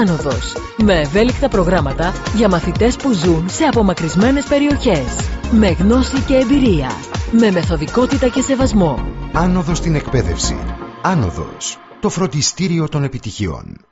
Άνοδος. Με ευέλικτα προγράμματα για μαθητές που ζουν σε απομακρυσμένες περιοχές. Με γνώση και εμπειρία. Με μεθοδικότητα και σεβασμό. Άνοδος στην εκπαίδευση. Άνοδος. Το φροντιστήριο των επιτυχιών.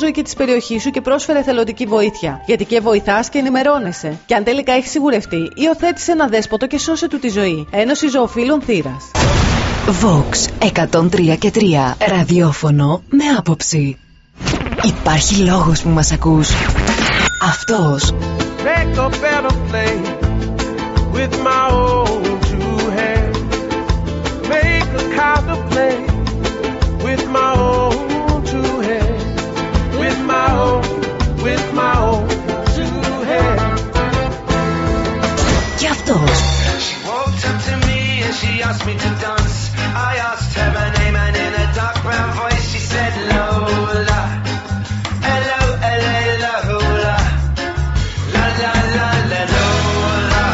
φιλοζωική και της περιοχής σου και πρόσφερε θελοντική βοήθεια. Γιατί και βοηθάς και ενημερώνεσαι. Και αν τελικά έχεις σιγουρευτεί, υιοθέτησε ένα δέσποτο και σώσε του τη ζωή. Ένωση Ζωοφύλων Θήρα. Vox 103 και 3 Ραδιόφωνο με άποψη. Υπάρχει λόγος που μας ακούς. Αυτός. Make a better play with my own two hands. Make a kind of play with my own she asked me to dance. I asked her my name and in a dark brown voice she said Lola. Hello, hello, Lola. La la la la Lola.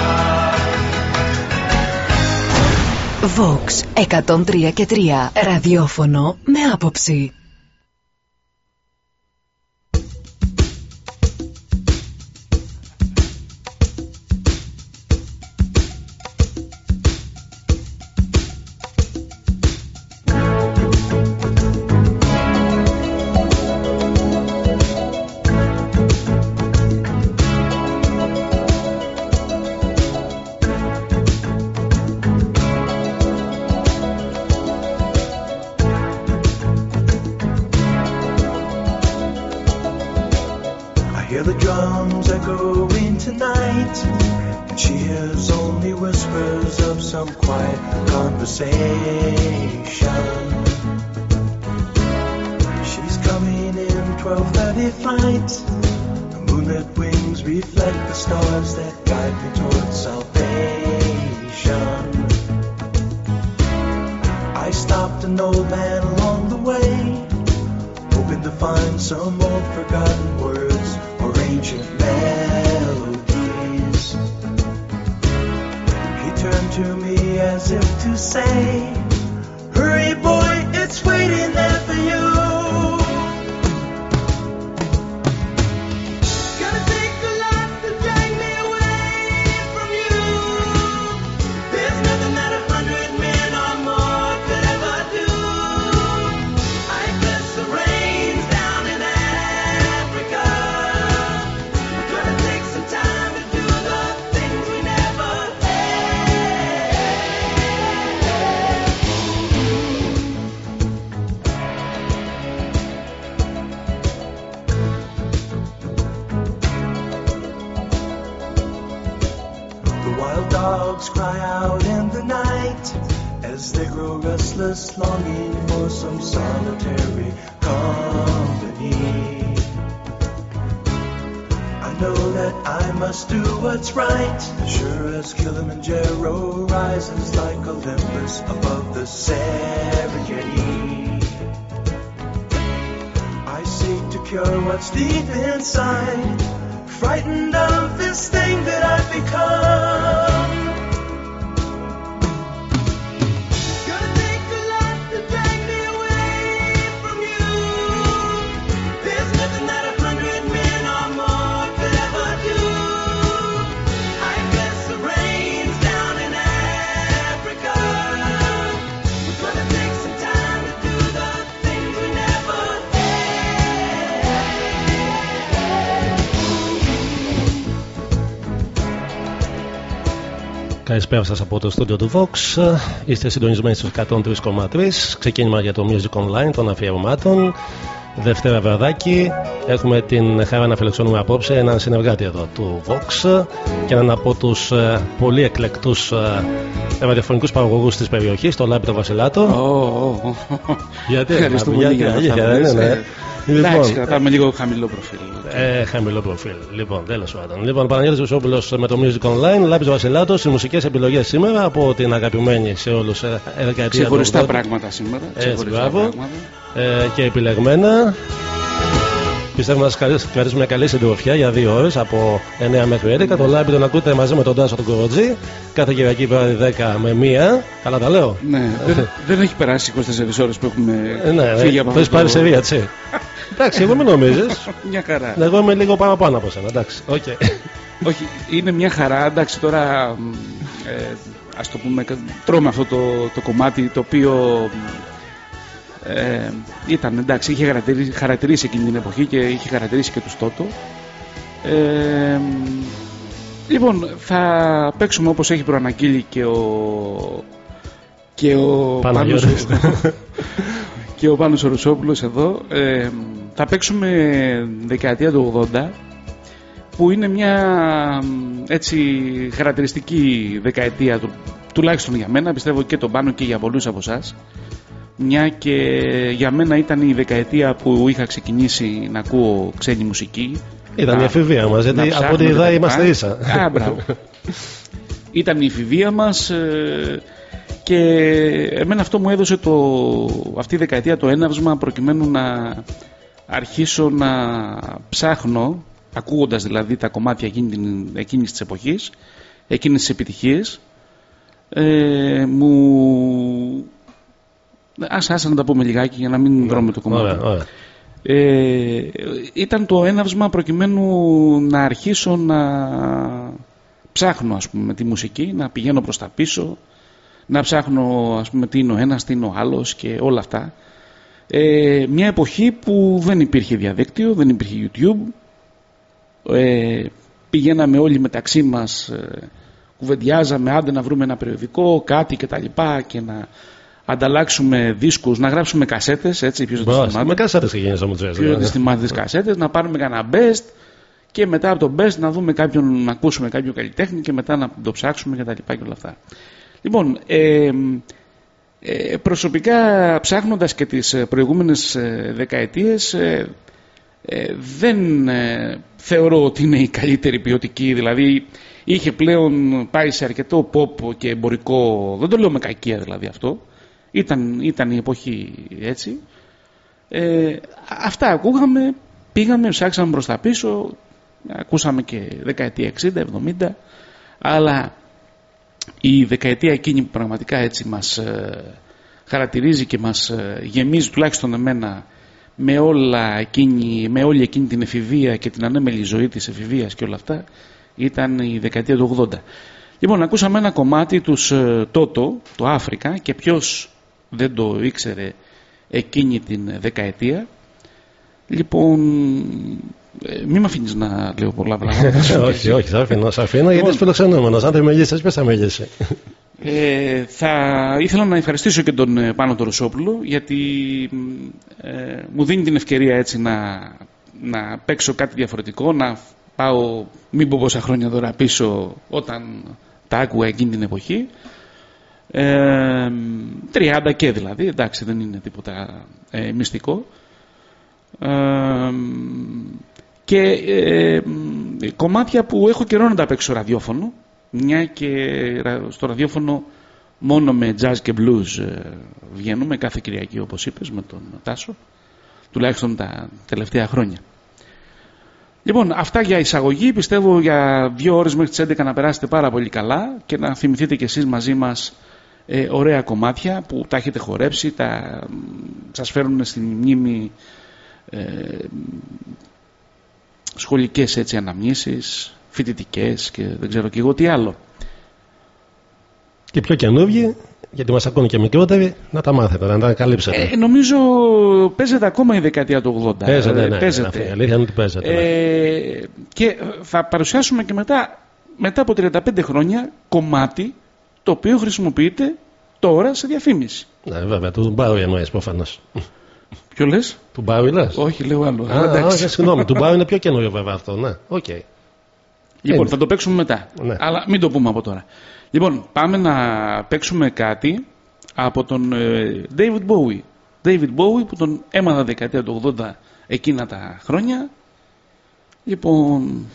Vox 103 και 3 Ραδιόφωνο με άποψη. Inside, frightened Καλησπέρα σας από το στούντιο του Vox. Είστε συντονισμένοι στους 103,3. Ξεκίνημα για το Music Online των αφιερωμάτων. Δευτέρα βραδάκι. Έχουμε την χαρά να φιλοξενούμε απόψε έναν συνεργάτη εδώ του Vox και έναν από τους πολύ εκλεκτούς ραδιοφωνικούς παραγωγούς της περιοχής, το Λάμπη το Βασιλάτο. Ω, ω, ω. Γιατί Ευχαριστούμε Λάμπη, πολύ για γιατί, αυτά αλήθεια, που ναι, ναι. λες, ε. Λοιπόν, Εντάξει, κρατάμε λίγο χαμηλό προφίλ. ε, χαμηλό προφίλ. Λοιπόν, τέλος πάντων. Λοιπόν, Παναγιώτης Βουσόπουλος με το Music Online, Λάμπη Βασιλάτος, οι μουσικές επιλογές σήμερα από την αγαπημένη σε όλους ε, δεκαετία του Ξεχωριστά 80. πράγματα σήμερα. Έτσι, ξεχωριστά μπράβο. πράγματα. ε, και επιλεγμένα. Πιστεύω να σας κρατήσουμε μια καλή συντροφιά για δύο ώρες από 9 μέχρι 11. Το Λάμπη τον ακούτε μαζί με τον Τάσο τον Κοροτζή. Κάθε Κυριακή βράδυ 10 με 1. Καλά τα λέω. Ναι, δεν, δεν έχει περάσει 24 ώρες που έχουμε Ε, ναι, φύγει ναι, από το έχεις αυτό πάρει το- σε βία, έτσι. Εντάξει, εγώ μην νομίζεις. Μια χαρά. Εγώ είμαι λίγο παραπάνω από σένα. Εντάξει, οκ. Όχι, είναι μια χαρά. Εντάξει, τώρα μ, ε, ας το πούμε, τρώμε αυτό το, το κομμάτι το οποίο ε, ήταν εντάξει, είχε χαρακτηρίσει, χαρακτηρίσει εκείνη την εποχή και είχε χαρακτηρίσει και τους Τότο. Ε, μ, λοιπόν, θα παίξουμε όπως έχει προαναγγείλει και ο και ο Παναγιώτης. Πάνος, και ο Πάνος ο Ρουσόπουλος εδώ ε, θα παίξουμε δεκαετία του 80 που είναι μια μ, έτσι χαρακτηριστική δεκαετία του, τουλάχιστον για μένα πιστεύω και τον Πάνο και για πολλούς από εσάς. μια και για μένα ήταν η δεκαετία που είχα ξεκινήσει να ακούω ξένη μουσική Ήταν Να- η εφηβεία μας, να γιατί από ψάχνω ό,τι και είδα τα είμαστε λοιπά. ίσα. Α, μπράβο. Ήταν η εφηβεία μας ε, και εμένα αυτό μου έδωσε το, αυτή η δεκαετία το έναυσμα προκειμένου να αρχίσω να ψάχνω ακούγοντας δηλαδή τα κομμάτια εκείνη, την- εκείνης της εποχής εκείνες τις επιτυχίες ε, μου Άσε, άσε να τα πούμε λιγάκι για να μην τρώμε το κομμάτι. Ωραία, ωραία. Ε, ήταν το έναυσμα προκειμένου να αρχίσω να ψάχνω ας πούμε τη μουσική, να πηγαίνω προς τα πίσω, να ψάχνω ας πούμε τι είναι ο ένας, τι είναι ο άλλος και όλα αυτά. Ε, μια εποχή που δεν υπήρχε διαδίκτυο, δεν υπήρχε YouTube, ε, πηγαίναμε όλοι μεταξύ μας, ε, κουβεντιάζαμε άντε να βρούμε ένα περιοδικό, κάτι και τα λοιπά και να ανταλλάξουμε δίσκους, να γράψουμε κασέτες, έτσι, ποιος δεν το Μπράβο, θυμάται. Με κασέτες και γίνει όμω Ποιος δεν θυμάται τις κασέτες, να πάρουμε κανένα best και μετά από το best να δούμε κάποιον, να ακούσουμε κάποιο καλλιτέχνη και μετά να το ψάξουμε και τα λοιπά και όλα αυτά. Λοιπόν, ε, ε, προσωπικά ψάχνοντας και τις ε, προηγούμενες ε, δεκαετίες ε, ε, δεν ε, θεωρώ ότι είναι η καλύτερη ποιοτική, δηλαδή είχε πλέον πάει σε αρκετό pop και εμπορικό, δεν το λέω με κακία δηλαδή αυτό, ήταν, ήταν η εποχή έτσι. Ε, αυτά ακούγαμε, πήγαμε, ψάξαμε προς τα πίσω, ακούσαμε και δεκαετία 60, 70, αλλά η δεκαετία εκείνη που πραγματικά έτσι μας ε, χαρακτηρίζει και μας ε, γεμίζει τουλάχιστον εμένα με, όλα εκείνη, με όλη εκείνη την εφηβεία και την ανέμελη ζωή της εφηβείας και όλα αυτά ήταν η δεκαετία του 80. Λοιπόν, ακούσαμε ένα κομμάτι τους ε, Τότο, το Αφρικα και ποιος δεν το ήξερε εκείνη την δεκαετία. Λοιπόν, ε, μην με αφήνεις να λέω πολλά πράγματα. όχι, όχι, θα αφήνω, θα αφήνω γιατί είσαι φιλοξενούμενος. Αν δεν μιλήσει, ποιο θα μιλήσει. Ε, θα ήθελα να ευχαριστήσω και τον ε, Πάνο τον Ρουσόπουλο γιατί μ, ε, μου δίνει την ευκαιρία έτσι να, να παίξω κάτι διαφορετικό, να πάω μην πω πόσα χρόνια τώρα πίσω όταν τα άκουγα εκείνη την εποχή. Ε, 30 και δηλαδή, εντάξει δεν είναι τίποτα ε, μυστικό. Ε, και ε, μ, κομμάτια που έχω καιρό να τα παίξω ραδιόφωνο μια και ρα- στο ραδιόφωνο μόνο με jazz και blues ε, βγαίνουμε κάθε Κυριακή όπως είπες με τον Τάσο τουλάχιστον τα τελευταία χρόνια Λοιπόν, αυτά για εισαγωγή. Πιστεύω για δύο ώρες μέχρι τις 11 να περάσετε πάρα πολύ καλά και να θυμηθείτε κι εσείς μαζί μας ε, ωραία κομμάτια που τα έχετε χορέψει, τα, μ, σας φέρνουν στην μνήμη ε, σχολικές έτσι αναμνήσεις, φοιτητικές και δεν ξέρω και εγώ τι άλλο. Και πιο καινούργιοι, γιατί μας ακούνε και μικρότεροι, να τα μάθετε, να τα καλύψετε. Ε, νομίζω παίζεται ακόμα η δεκαετία του 80. παίζεται, Ε, ναι, ναι, παίζεται. αυτή, η αλήθεια είναι ότι παίζεται. ναι. Ε, και θα παρουσιάσουμε και μετά μετά από 35 χρόνια κομμάτι το οποίο χρησιμοποιείται τώρα σε διαφήμιση. Ναι, βέβαια, του Μπάουι εννοείς προφανώς. Ποιο λες, Του Μπάουι λες; Όχι, λέω άλλο. Α, Αλλά εντάξει. όχι, συγγνώμη, του Μπάουι είναι πιο καινούριο βέβαια αυτό, ναι. Οκ. Λοιπόν, Είναι. θα το παίξουμε μετά. Ναι. Αλλά μην το πούμε από τώρα. Λοιπόν, πάμε να παίξουμε κάτι από τον ε, David Bowie. David Bowie που τον έμαθα δεκαετία του 80 εκείνα τα χρόνια. Λοιπόν,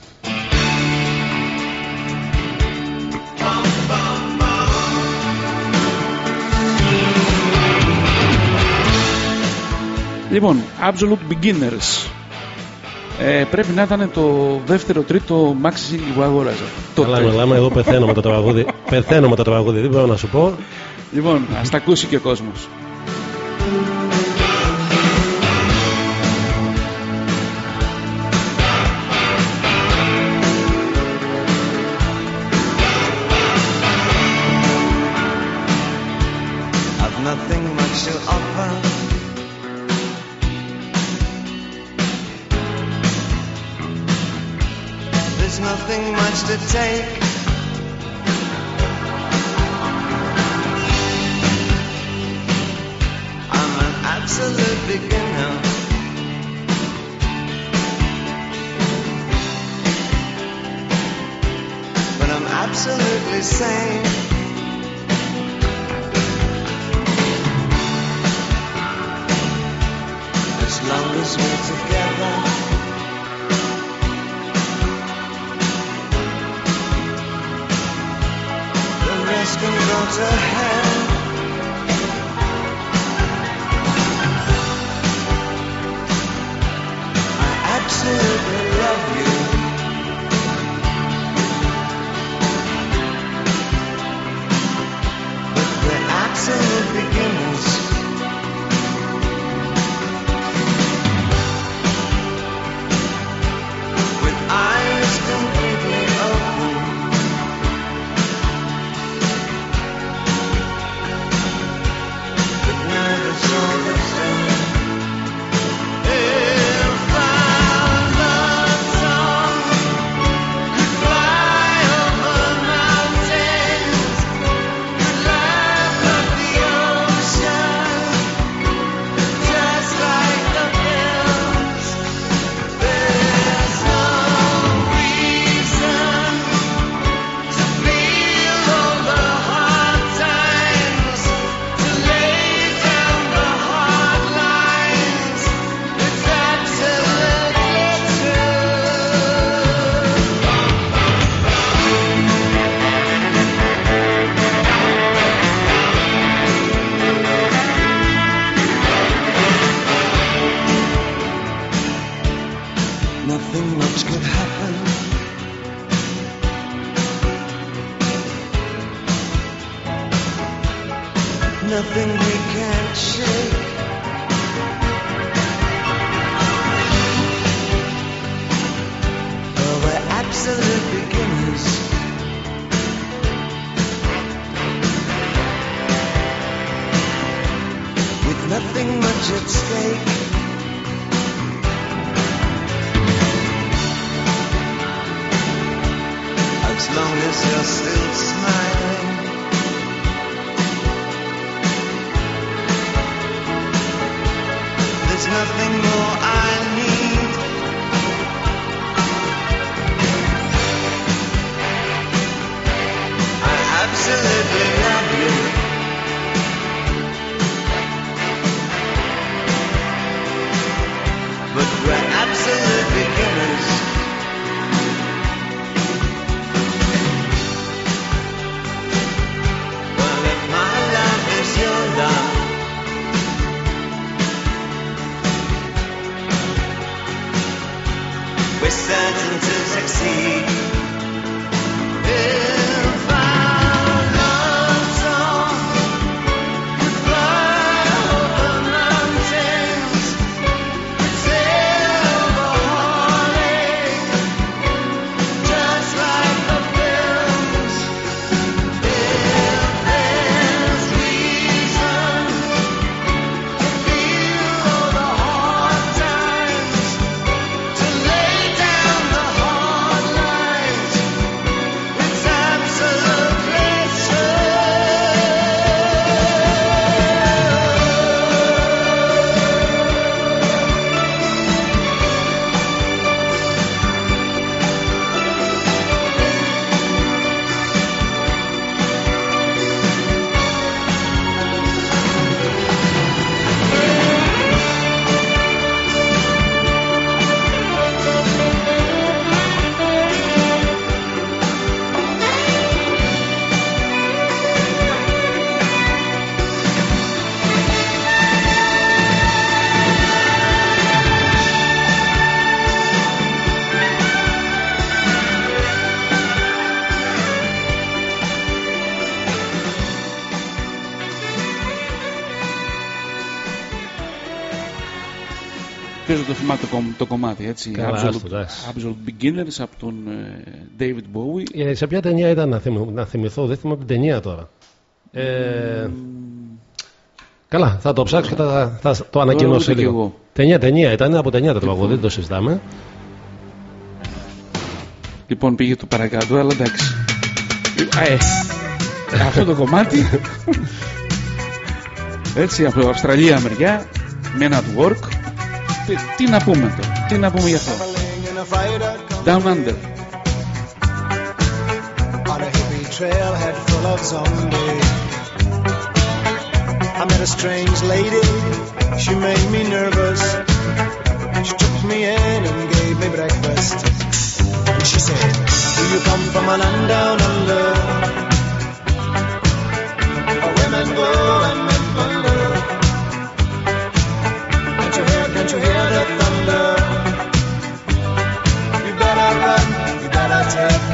Λοιπόν, Absolute Beginners. Ε, πρέπει να ήταν το δεύτερο, τρίτο maxi single που αγόραζα. Καλά, Τότε. μιλάμε, εγώ πεθαίνω με το τραγούδι. πεθαίνω με το τραγούδι, δεν μπορώ να σου πω. Λοιπόν, ας τα ακούσει και ο κόσμος. To take. I'm an absolute beginner. But I'm absolutely sane. Το θυμάται το, κομ- το κομμάτι έτσι. Καλά, Absolute, άστο, εντάξει. Absolute Beginners από τον ε, David Bowie. Ε, σε ποια ταινία ήταν να, θυμ- να θυμηθώ, δεν θυμάμαι την ταινία τώρα. Ε, καλά, θα το ψάξω και θα, θα το ανακοινώσω ούτε κι λίγο. εγώ. Ταινία, ταινία ήταν, από ταινία το τραγούδι, δεν το συζητάμε. Λοιπόν πήγε το παρακάτω, αλλά εντάξει. Α, ε, αυτό το κομμάτι έτσι από Αυστραλία μεριά Men at Work τι, τι να πούμε τώρα, τι να πούμε γι' αυτό in a fighter Down Under on a hippie trailhead full of zombies. I met a strange lady, she made me nervous. She took me in and gave me breakfast. And she said, Do you come from a land down under? Where women go and Can't you hear, the thunder? You better run, you better take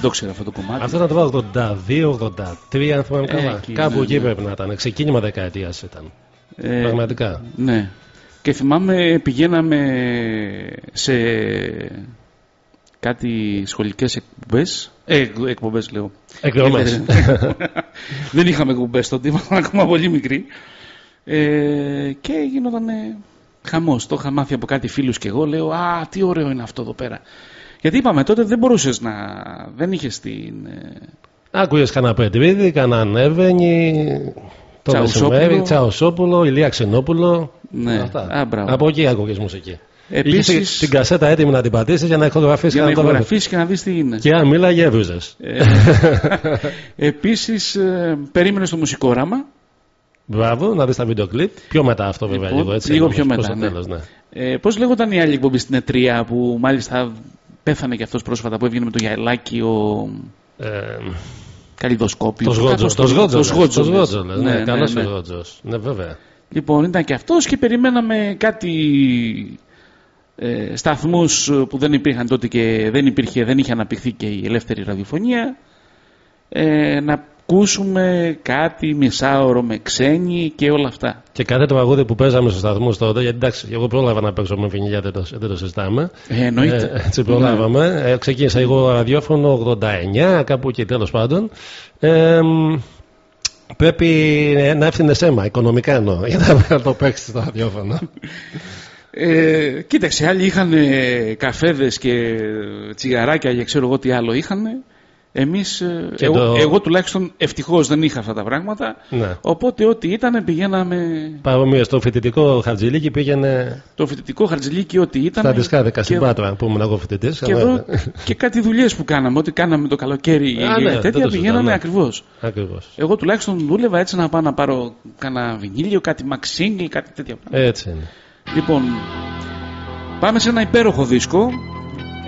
δεν το ξέρω αυτό το κομμάτι Αυτό ήταν το 82-83, αν θυμάμαι Ε, καλά. εκεί, Κάπου ναι, εκεί ναι. πρέπει να ήταν. Ξεκίνημα δεκαετίας ήταν. Ε, Πραγματικά. Ναι. Και θυμάμαι πηγαίναμε σε κάτι σχολικές εκπομπές. Ε, εκπομπές λέω. Εκδρομές. Δεν είχαμε εκπομπές τότε, ήμασταν ακόμα πολύ μικροί. Ε, και γινόταν χαμός. Το είχα μάθει από κάτι φίλους και εγώ. Λέω, α, τι ωραίο είναι αυτό εδώ πέρα. Γιατί είπαμε τότε δεν μπορούσες να... Δεν είχες την... ε, Άκουγες κανένα Πετρίδη, κανένα Νέβενη, το Τσαουσόπουλο. μεσημέρι, Τσαουσόπουλο, Ηλία Ξενόπουλο. Ναι. Αυτά. Α, μπράβο. Από εκεί άκουγες μουσική. Επίσης, Είχες την κασέτα έτοιμη να την πατήσεις για να ηχογραφήσεις για να και να το βλέπεις. ηχογραφήσεις και να δεις τι είναι. Και αν μίλαγε, έβριζε. Ε, Επίσης, ε, περίμενες το μουσικόραμα. Μπράβο, να δεις τα βίντεο κλιπ. Πιο μετά αυτό βέβαια, Λοιπόν, λίγο έτσι. λίγο όμως, πιο προς μετά, το ναι. τέλος, ναι. Ε, Πώς λέγονταν η άλλη εκπομπή στην Ετρία που μάλιστα πέθανε και αυτός πρόσφατα που έβγαινε με το γυαλάκι ο Ε, Καλλιδοσκόπιο. Το Σγότζο. Κάπως Το Σγότζο. Το Το Σγότζο. Σγότζο. λες. Ναι, καλό ναι. ο Σγότζος. Ναι, βέβαια. Λοιπόν, ήταν και αυτός και περιμέναμε κάτι ε, σταθμούς που δεν υπήρχαν τότε και δεν υπήρχε, δεν είχε αναπτυχθεί και η ελεύθερη ραδιοφωνία. Ε, να ακούσουμε κάτι μισάωρο με ξένοι και όλα αυτά. Και κάθε τραγούδι που παίζαμε στους σταθμούς τότε, γιατί εντάξει, εγώ πρόλαβα να παίξω με φινιλιά, δεν το, δεν το συζητάμε. Ε, εννοείται. Ε, έτσι προλάβαμε. Ε, ξεκίνησα εγώ ραδιόφωνο 89, κάπου εκεί τέλος πάντων. Ε, μ, πρέπει να έφτιανε αίμα, οικονομικά εννοώ, για να το παίξεις στο ραδιόφωνο. Ε, κοίταξε, άλλοι είχαν ε, καφέδες και τσιγαράκια και ξέρω εγώ τι άλλο είχαν. Εμείς, ε, Και εγώ, το- εγώ τουλάχιστον ευτυχώς δεν είχα αυτά τα πράγματα. ναι. Οπότε ό,τι ήταν πηγαίναμε Παρομοίω, το φοιτητικό χαρτζηλίκι πήγαινε το φοιτητικό χαρτζηλίκι ό,τι ήταν. στα δισκάδικα και- στην Πάτρα που ήμουν εγώ φοιτητής. Και εδώ και κάτι δουλειές που κάναμε, ό,τι κάναμε το καλοκαίρι Α, και ναι, δεν τέτοια το πηγαίναμε συζητάμε. ακριβώς. Ακριβώς. Εγώ τουλάχιστον δούλευα έτσι να πάω να πάρω κανένα βινίλιο, κάτι max single, κάτι τέτοια πράγματα. Έτσι είναι. Λοιπόν, πάμε σε ένα υπέροχο δίσκο.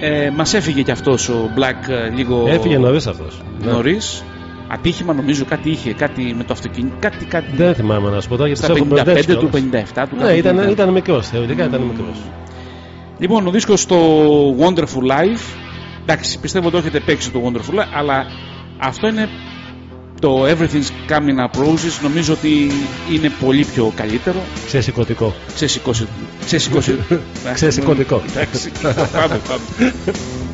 Ε, μας έφυγε κι αυτός ο Black ε, λίγο Έφυγε νωρίς αυτός. νωρίς. Ατύχημα νομίζω κάτι είχε, κάτι με το αυτοκίνητο, κάτι, κάτι Δεν θυμάμαι να σου πω τώρα γιατί στα τους έχω 55 μπερδέψει του, κιόλας. 57 του. Ναι, κάτι ήταν, τέτοιο. ήταν μικρός. Θεωρητικά ήταν μικρός. Λοιπόν, ο δίσκος στο Wonderful Life. Εντάξει, πιστεύω το έχετε παίξει το Wonderful Life, αλλά αυτό είναι το Everything's Coming Up Roses. Νομίζω ότι είναι πολύ πιο καλύτερο. Ξεσηκωτικό. Ξεσηκώσει. Ξεσηκώσει. Ξεσηκωτικό. Εντάξει, πάμε, πάμε.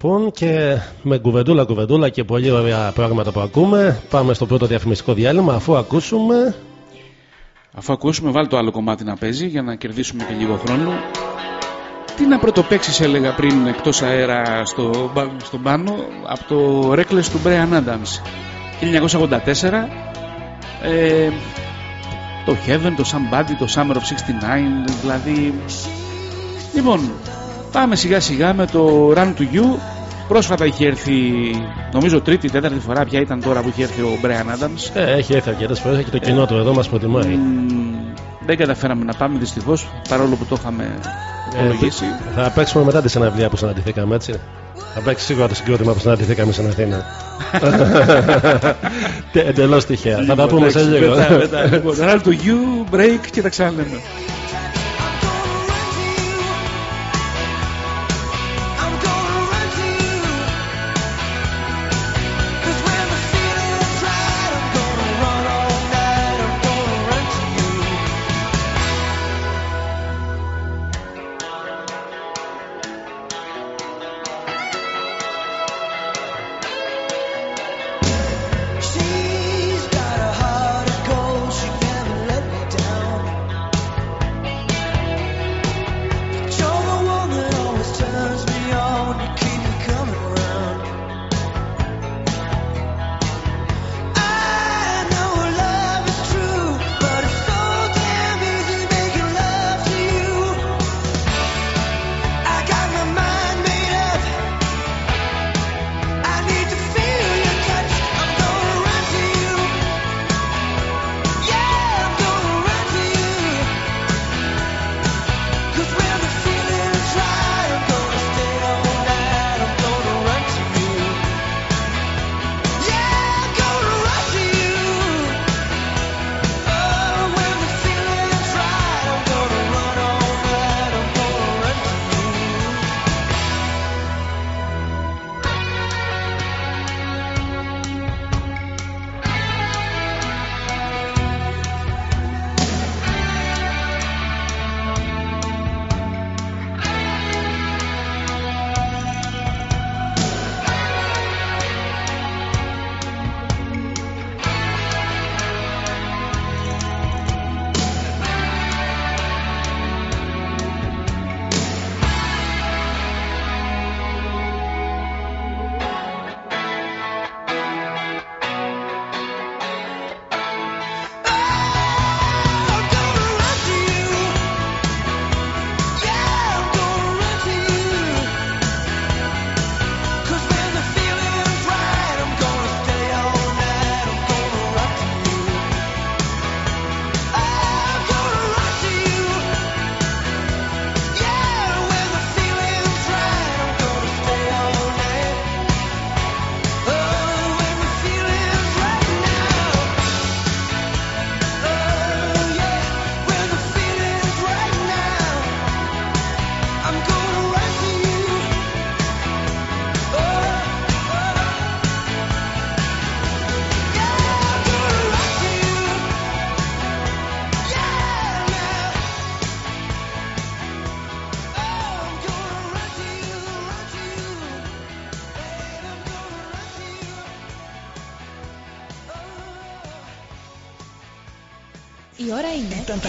λοιπόν και με κουβεντούλα κουβεντούλα και πολύ ωραία πράγματα που ακούμε πάμε στο πρώτο διαφημιστικό διάλειμμα αφού ακούσουμε Αφού ακούσουμε, βάλει το άλλο κομμάτι να παίζει για να κερδίσουμε και λίγο χρόνο. Τι να πρωτοπαίξεις, έλεγα πριν εκτός αέρα στο, μπα- στον πάνω από το Reckless του Brian Adams. 1984. Ε, το Heaven, το Somebody, το Summer of 69, δηλαδή. Λοιπόν, πάμε σιγά σιγά με το Run to You. Πρόσφατα είχε έρθει, νομίζω τρίτη, τέταρτη φορά πια ήταν τώρα που είχε έρθει ο Brian Adams. ε, έχει έρθει αρκετές φορές και το κοινό του εδώ μας προτιμάει Μμμ, δεν καταφέραμε να πάμε δυστυχώς παρόλο που το είχαμε υπολογίσει. Ε, θα παίξουμε μετά τη συναυλία που συναντηθήκαμε έτσι θα παίξει σίγουρα το συγκρότημα που συναντηθήκαμε στην Αθήνα εντελώς τυχαία θα τα πούμε σε λίγο Μετά, μετά. Λοιπόν, Run to you, break και τα ξαναλέμε.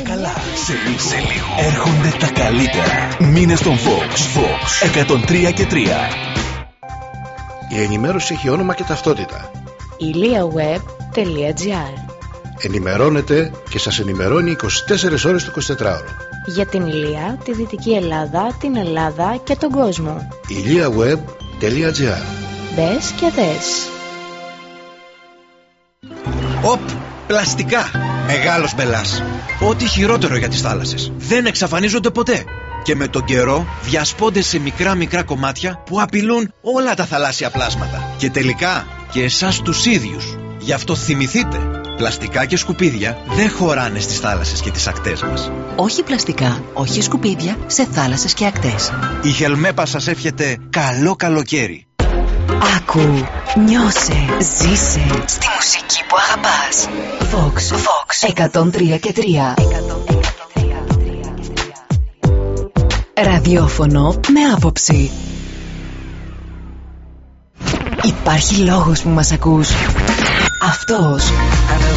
Τα καλά. Σε λίγο, σε λίγο. Έρχονται τα καλύτερα. Μήνε στον Fox. Fox 103 και 3. Η ενημέρωση έχει όνομα και ταυτότητα. iliaweb.gr Ενημερώνετε και σας ενημερώνει 24 ώρες το 24ωρο. Για την Ηλία, τη Δυτική Ελλάδα, την Ελλάδα και τον κόσμο. iliaweb.gr Μπες και δες. Οπ! Πλαστικά! Μεγάλος μπελάς. Ό,τι χειρότερο για τις θάλασσες. Δεν εξαφανίζονται ποτέ. Και με τον καιρό διασπώνται σε μικρά μικρά κομμάτια που απειλούν όλα τα θαλάσσια πλάσματα. Και τελικά και εσάς τους ίδιους. Γι' αυτό θυμηθείτε, πλαστικά και σκουπίδια δεν χωράνε στις θάλασσες και τις ακτές μας. Όχι πλαστικά, όχι σκουπίδια σε θάλασσες και ακτές. Η Χελμέπα σας εύχεται καλό καλοκαίρι. Άκου, νιώσε, ζήσε στη μουσική που αγαπάς. Vox, Vox 103 και 3. 103. Ραδιόφωνο με άποψη. Υπάρχει λόγος που μας ακούς. Αυτός. I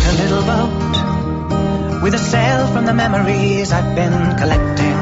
a little boat with a sail from the memories I've been collecting.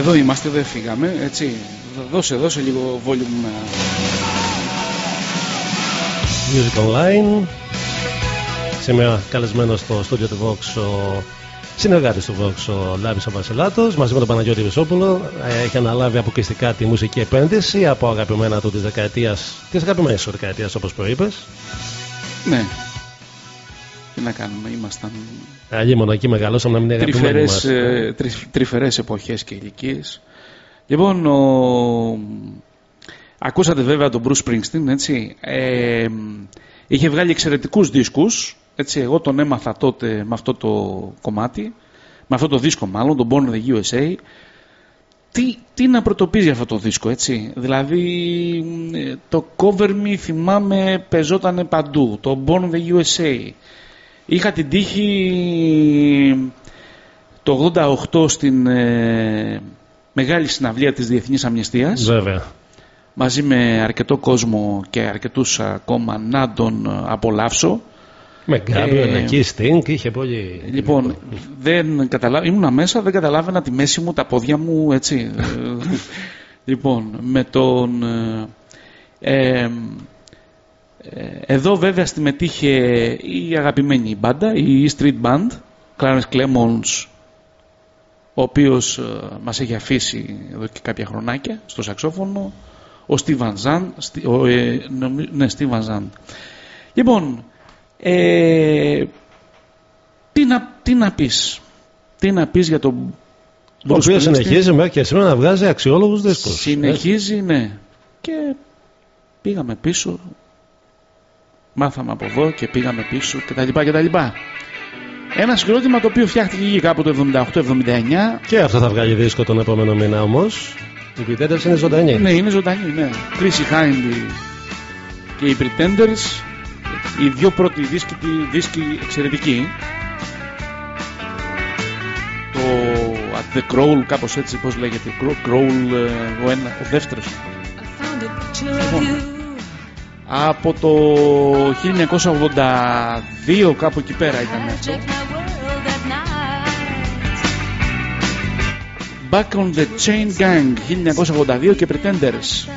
Εδώ είμαστε, δεν φύγαμε, έτσι. Δώσε, δώσε λίγο volume. Ε. Music Online. Σήμερα καλεσμένο στο στούντιο του Vox ο συνεργάτης του Vox ο Λάβη Αβασιλάτο μαζί με τον Παναγιώτη Βεσόπουλο. Ε, έχει αναλάβει αποκλειστικά τη μουσική επένδυση από αγαπημένα του της δεκαετίας, της αγαπημένης σου δεκαετίας όπως προείπες. Ναι. Τι να κάνουμε, ήμασταν Αλλήμον εκεί μεγαλώσαμε να μην είναι αγαπημένοι τρυφερές, μας. ε, τρυ- τρυφερές εποχές και ηλικίες. Λοιπόν, ο... ακούσατε βέβαια τον Bruce Springsteen, έτσι. Ε, είχε βγάλει εξαιρετικούς δίσκους, έτσι. Εγώ τον έμαθα τότε με αυτό το κομμάτι, με αυτό το δίσκο μάλλον, τον Born in the USA. Τι, τι να πρωτοποιήσει για αυτό το δίσκο, έτσι. Δηλαδή, ε, το Cover Me θυμάμαι πεζόταν παντού, το Born in the USA. Είχα την τύχη το 88 στην ε, μεγάλη συναυλία της Διεθνής Αμνηστίας Βέβαια. μαζί με αρκετό κόσμο και αρκετούς ακόμα να τον ε, απολαύσω. Με Γκάμπριελ Ε, εκεί, Sting, είχε πολύ. Λοιπόν, δεν καταλα... ήμουνα μέσα, δεν καταλάβαινα τη μέση μου, τα πόδια μου, έτσι. Ε, λοιπόν, με τον... ε, ε, ε, εδώ βέβαια συμμετείχε η αγαπημένη μπάντα, η E Street Band, Clarence Clemons, ο οποίος ε, μας έχει αφήσει εδώ και κάποια χρονάκια στο σαξόφωνο, ο Steven Zand, Στι- ο, ε, νομι- ναι, Steven Zand. Λοιπόν, ε, τι να, τι να πεις, τι να πεις για τον Ο Bruce οποίο Springsteen; συνεχίζει μέχρι και σήμερα να βγάζει αξιόλογους δίσκους. Συνεχίζει, ναι. Και πήγαμε πίσω, μάθαμε από εδώ και πήγαμε πίσω κτλ. κτλ. Ένα συγκρότημα το οποίο φτιάχτηκε εκεί κάπου το 78-79. Και αυτό θα βγάλει δίσκο τον επόμενο μήνα όμως. Οι Pretenders είναι ζωντανοί. Ναι, είναι ζωντανή, ναι. Chrissy Hynde και οι Pretenders, οι δύο πρώτοι δίσκοι, δίσκοι εξαιρετικοί. Το At the Crawl, κάπως έτσι, πώς λέγεται, Crawl, Crawl ε, ο, ένα, ο δεύτερος. Λοιπόν, από το 1982 κάπου εκεί πέρα ήταν αυτό. Back on the Chain Gang 1982 και Pretenders.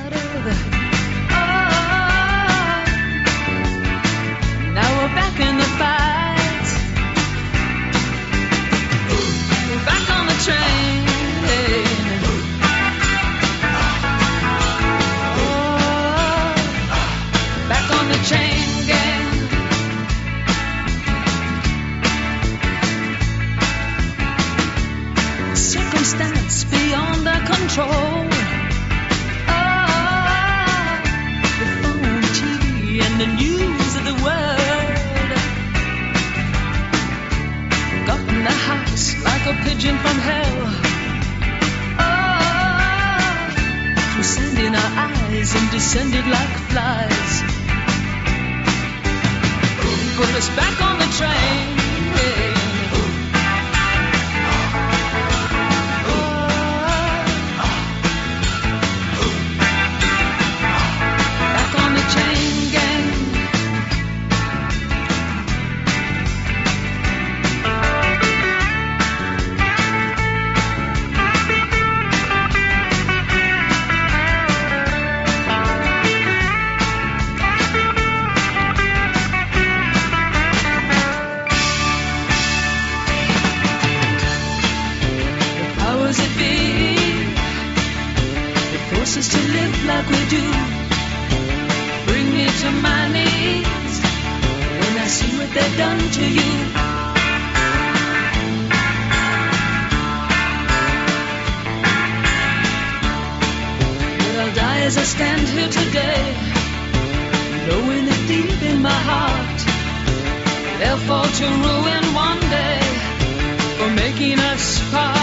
Like from hell. Oh, in our eyes and descended like flies. Put us back on the train. They've done to you. But I'll die as I stand here today, knowing that deep in my heart they'll fall to ruin one day for making us part.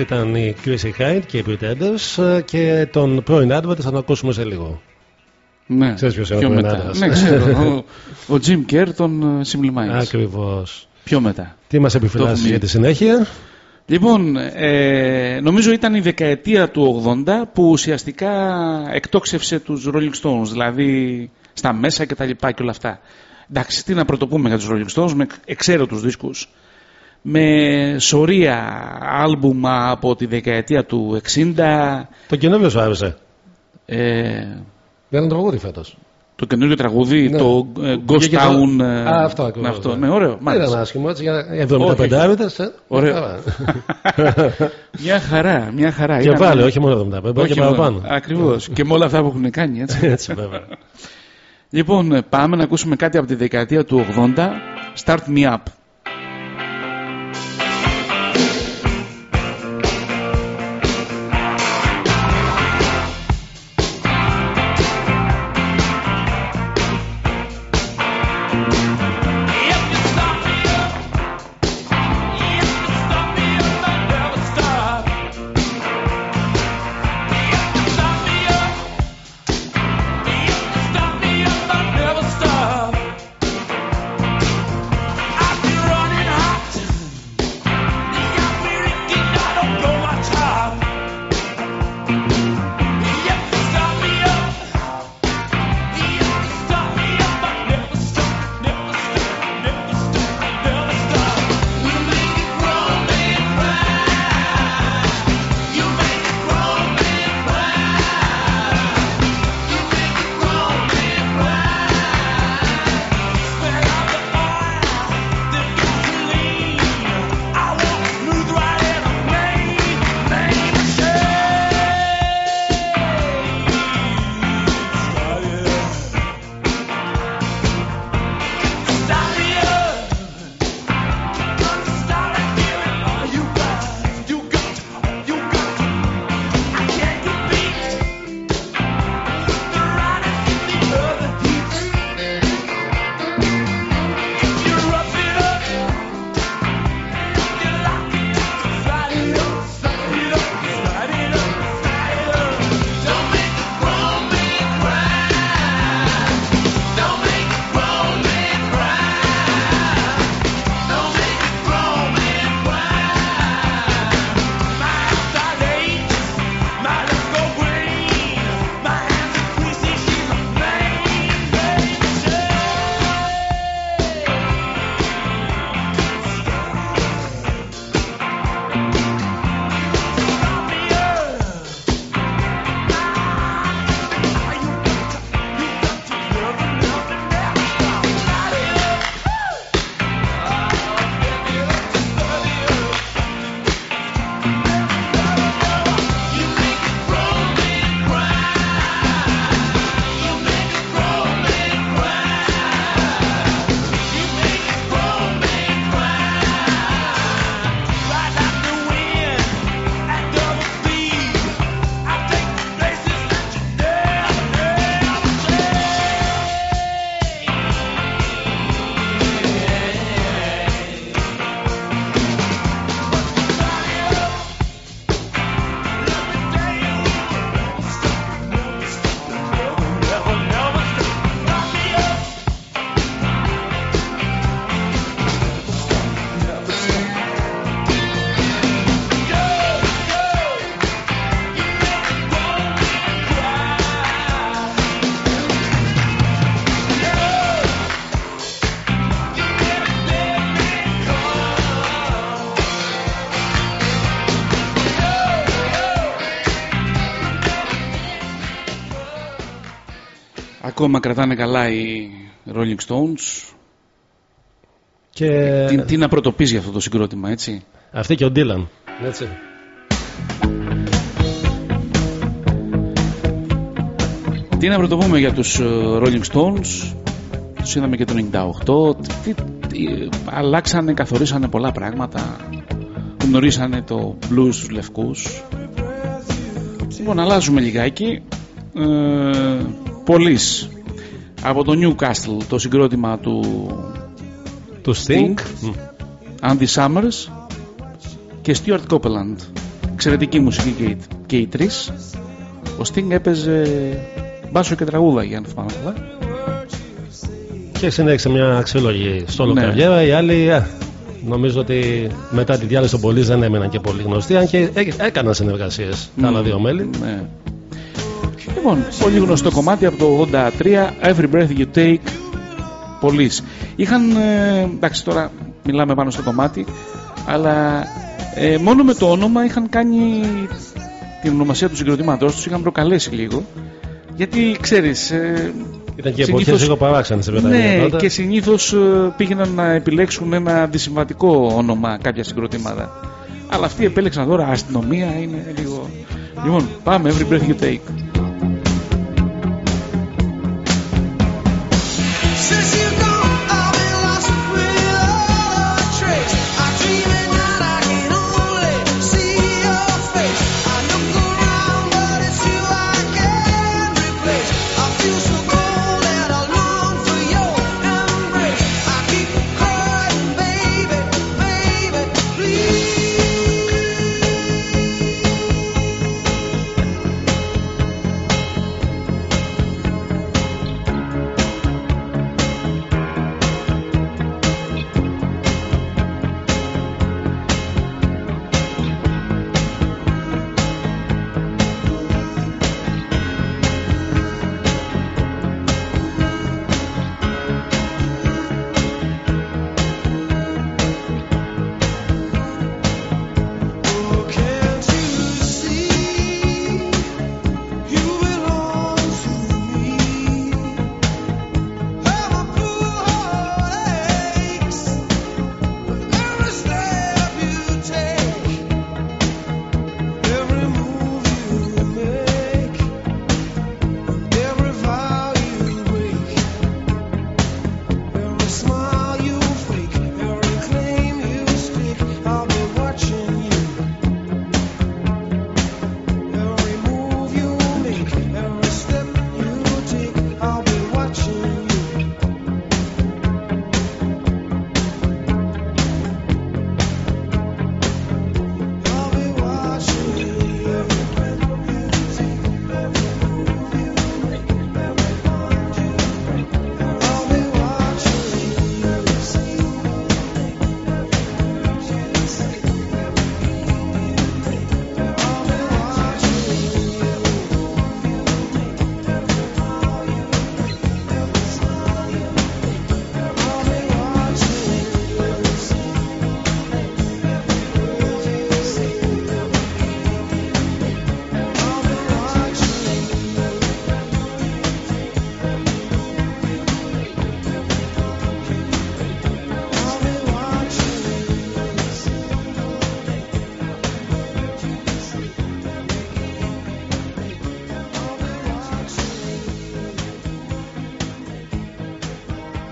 Αυτή ήταν η Chrissy Hyde και οι Pretenders ε, και τον πρώην άντρα θα τον ακούσουμε σε λίγο. Ναι, Ξέρεις ποιος είναι ο πιο πρώην μετά. άντρας. Ναι, ξέρω. ο, ο Jim Kerr των Simple Minds. Ακριβώς. Πιο μετά. Τι μας Το επιφυλάσσει έχουμε για τη συνέχεια; Λοιπόν, ε, νομίζω ήταν η δεκαετία του 80 που ουσιαστικά εκτόξευσε τους Rolling Stones, δηλαδή στα μέσα και τα λοιπά και όλα αυτά. Εντάξει, τι να πρωτοπούμε για τους Rolling Stones, με εξαίρετους δίσκους, με σωρία άλμπουμα από τη δεκαετία του 60. Το καινούριο σου άρεσε; Ε, Δεν είναι τραγούδι φέτος. το καινούριο τραγούδι, Ναι. το ε, Ghost Βγήκε το- Town. ε, Α, αυτό ακριβώς, Αυτό, ναι. ναι, ωραίο. Δεν μάλιστα. ήταν άσχημο έτσι για Όχι, 75 όχι. άριδες, ε. Ωραίο. Καλά. μια χαρά, μια χαρά. Και Ήταν- πάλι, όχι μόνο 75, μπορεί Όχι και μόνο. παραπάνω. Ακριβώς. και με όλα αυτά που έχουν κάνει, έτσι. Έτσι βέβαια. Λοιπόν, ε, πάμε να ακούσουμε κάτι από τη δεκαετία του 80. Start Me Up. Ακόμα κρατάνε καλά οι Rolling Stones. Και Τι, τι να πρωτοπείς για αυτό το συγκρότημα, έτσι; αυτή και ο Ντίλαν. Έτσι. Τι να πρωτοπούμε για τους ε, Rolling Stones; Τους είδαμε και το 98. Τι, τι, ε, αλλάξανε, καθορίσανε πολλά πράγματα. Γνωρίσανε το blues στους λευκούς. Λοιπόν, αλλάζουμε λιγάκι. Ε, Police από το Newcastle, το συγκρότημα του Του Sting. Andy Summers και Stuart Copeland. εξαιρετική μουσική και οι, και οι τρεις. Ο Sting έπαιζε μπάσο και τραγούδα, αν θυμάμαι καλά. Και συνέχισε μια αξιόλογη στο Ναι. καριέρα. Οι άλλοι α, νομίζω ότι μετά τη διάλυση των Police δεν έμεναν και πολύ γνωστοί, αν και έ- έκαναν συνεργασίες τα άλλα δύο μέλη. Ναι. Λοιπόν, πολύ γνωστό κομμάτι από το 83, Every Breath You Take, Police. Είχαν, ε, εντάξει τώρα μιλάμε πάνω στο κομμάτι, αλλά ε, μόνο με το όνομα είχαν κάνει την ονομασία του συγκροτήματός τους, είχαν προκαλέσει λίγο. Γιατί ξέρεις, ε, Ήταν και συνήθως- εποχέ λίγο παράξενες στην Βρετανία ναι, τότε. και συνήθως πήγαιναν να επιλέξουν ένα αντισυμβατικό όνομα κάποια συγκροτήματα. Αλλά αυτοί επέλεξαν τώρα αστυνομία, είναι λίγο. Λοιπόν, πάμε, every breath you take.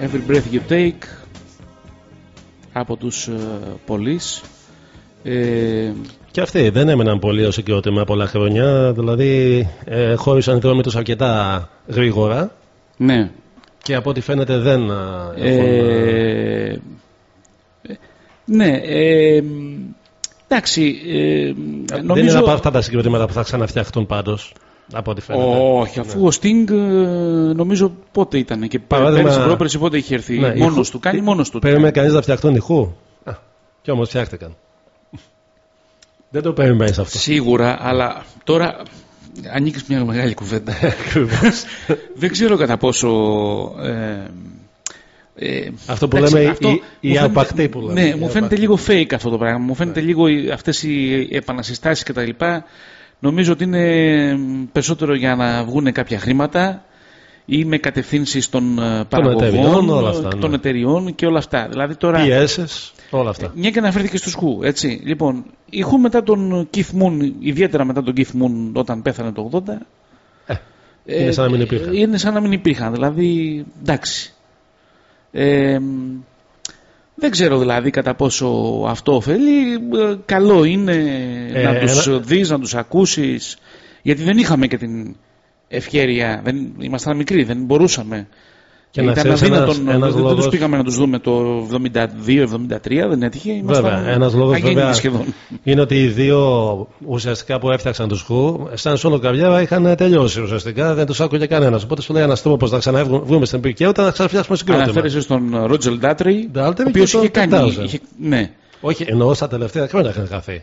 Every breath you take από τους ε, Police. Ε, Και αυτοί δεν έμεναν πολύ ως συγκρότημα πολλά χρόνια. Δηλαδή ε, χώρισαν οι δρόμοι τους αρκετά γρήγορα. ναι. Και από ό,τι φαίνεται δεν α, έχουν, α, Ε, ε, ναι, ε, εντάξει, ε, Δεν νομίζω... είναι από αυτά τα συγκροτήματα που θα ξαναφτιαχτούν πάντως. Από ό,τι φαίνεται. Όχι, αφού ο Sting ε, νομίζω πότε ήταν και Παράδειγμα- πέρυσι πρόπερσι πότε είχε έρθει Ναι, μόνος ηχού- του, κάνει μόνος του. Περίμενε κανείς να φτιαχτούν ηχού. Α, Κι όμως φτιάχτηκαν. δεν το περιμένεις αυτό. Σίγουρα, αλλά τώρα ανοίξει μια μεγάλη κουβέντα. Δεν ξέρω κατά πόσο. Ε, ε, Αυτό που εντάξει, λέμε αυτό η- μου η φαίνεται- αρπακτή που λέμε. Ναι, Η μου φαίνεται αρπακτή. λίγο fake αυτό το πράγμα. Μου φαίνεται λίγο οι- αυτές οι επανασυστάσεις και τα λοιπά. Νομίζω ότι είναι μ, περισσότερο για να βγουν κάποια χρήματα ή με κατευθύνσεις των ε, παραγωγών, εταιριών, όλα αυτά, των ναι. εταιριών και όλα αυτά. Δηλαδή τώρα... Πιέσεις, όλα αυτά. Μια και αναφέρθηκε στους Χου, έτσι. Λοιπόν, οι Χου μετά τον Keith Moon, ιδιαίτερα μετά τον Keith Moon όταν πέθανε το 80, Ε, είναι σαν να μην υπήρχαν. Είναι σαν να μην υπήρχαν. Δηλαδή, εντάξει. Ε, δεν ξέρω δηλαδή κατά πόσο αυτό ωφελεί. Ε, Καλό είναι Ε, να τους ένα- δεις, να τους ακούσεις. Γιατί δεν είχαμε και την ευκαιρία, δεν, ήμασταν μικροί, δεν μπορούσαμε Και να Ήταν ξέρεις αδύνατον, ένας- ένας δεν, δεν λόγος- τους πήγαμε να τους δούμε το 72-73, δεν έτυχε. Ήμασταν Βέβαια, ένας λόγος αγέννητοι βέβαια σχεδόν. είναι ότι οι δύο ουσιαστικά που έφτιαξαν τους Χου, σαν σόλο καβιέρα, είχαν τελειώσει ουσιαστικά. Δεν τους άκουγε κανένας. Οπότε σου λέει ένας τρόπος να ξαναβγούμε στην επικαιρότητα να ξαναφτιάξουμε συγκρότημα. Αναφέρεσαι στον Ρότζελ Ντάτρι, ο και οποίος τον είχε κάνει. 1000. είχε- ναι, Όχι, εννοώ στα τελευταία χρόνια είχαν χαθεί.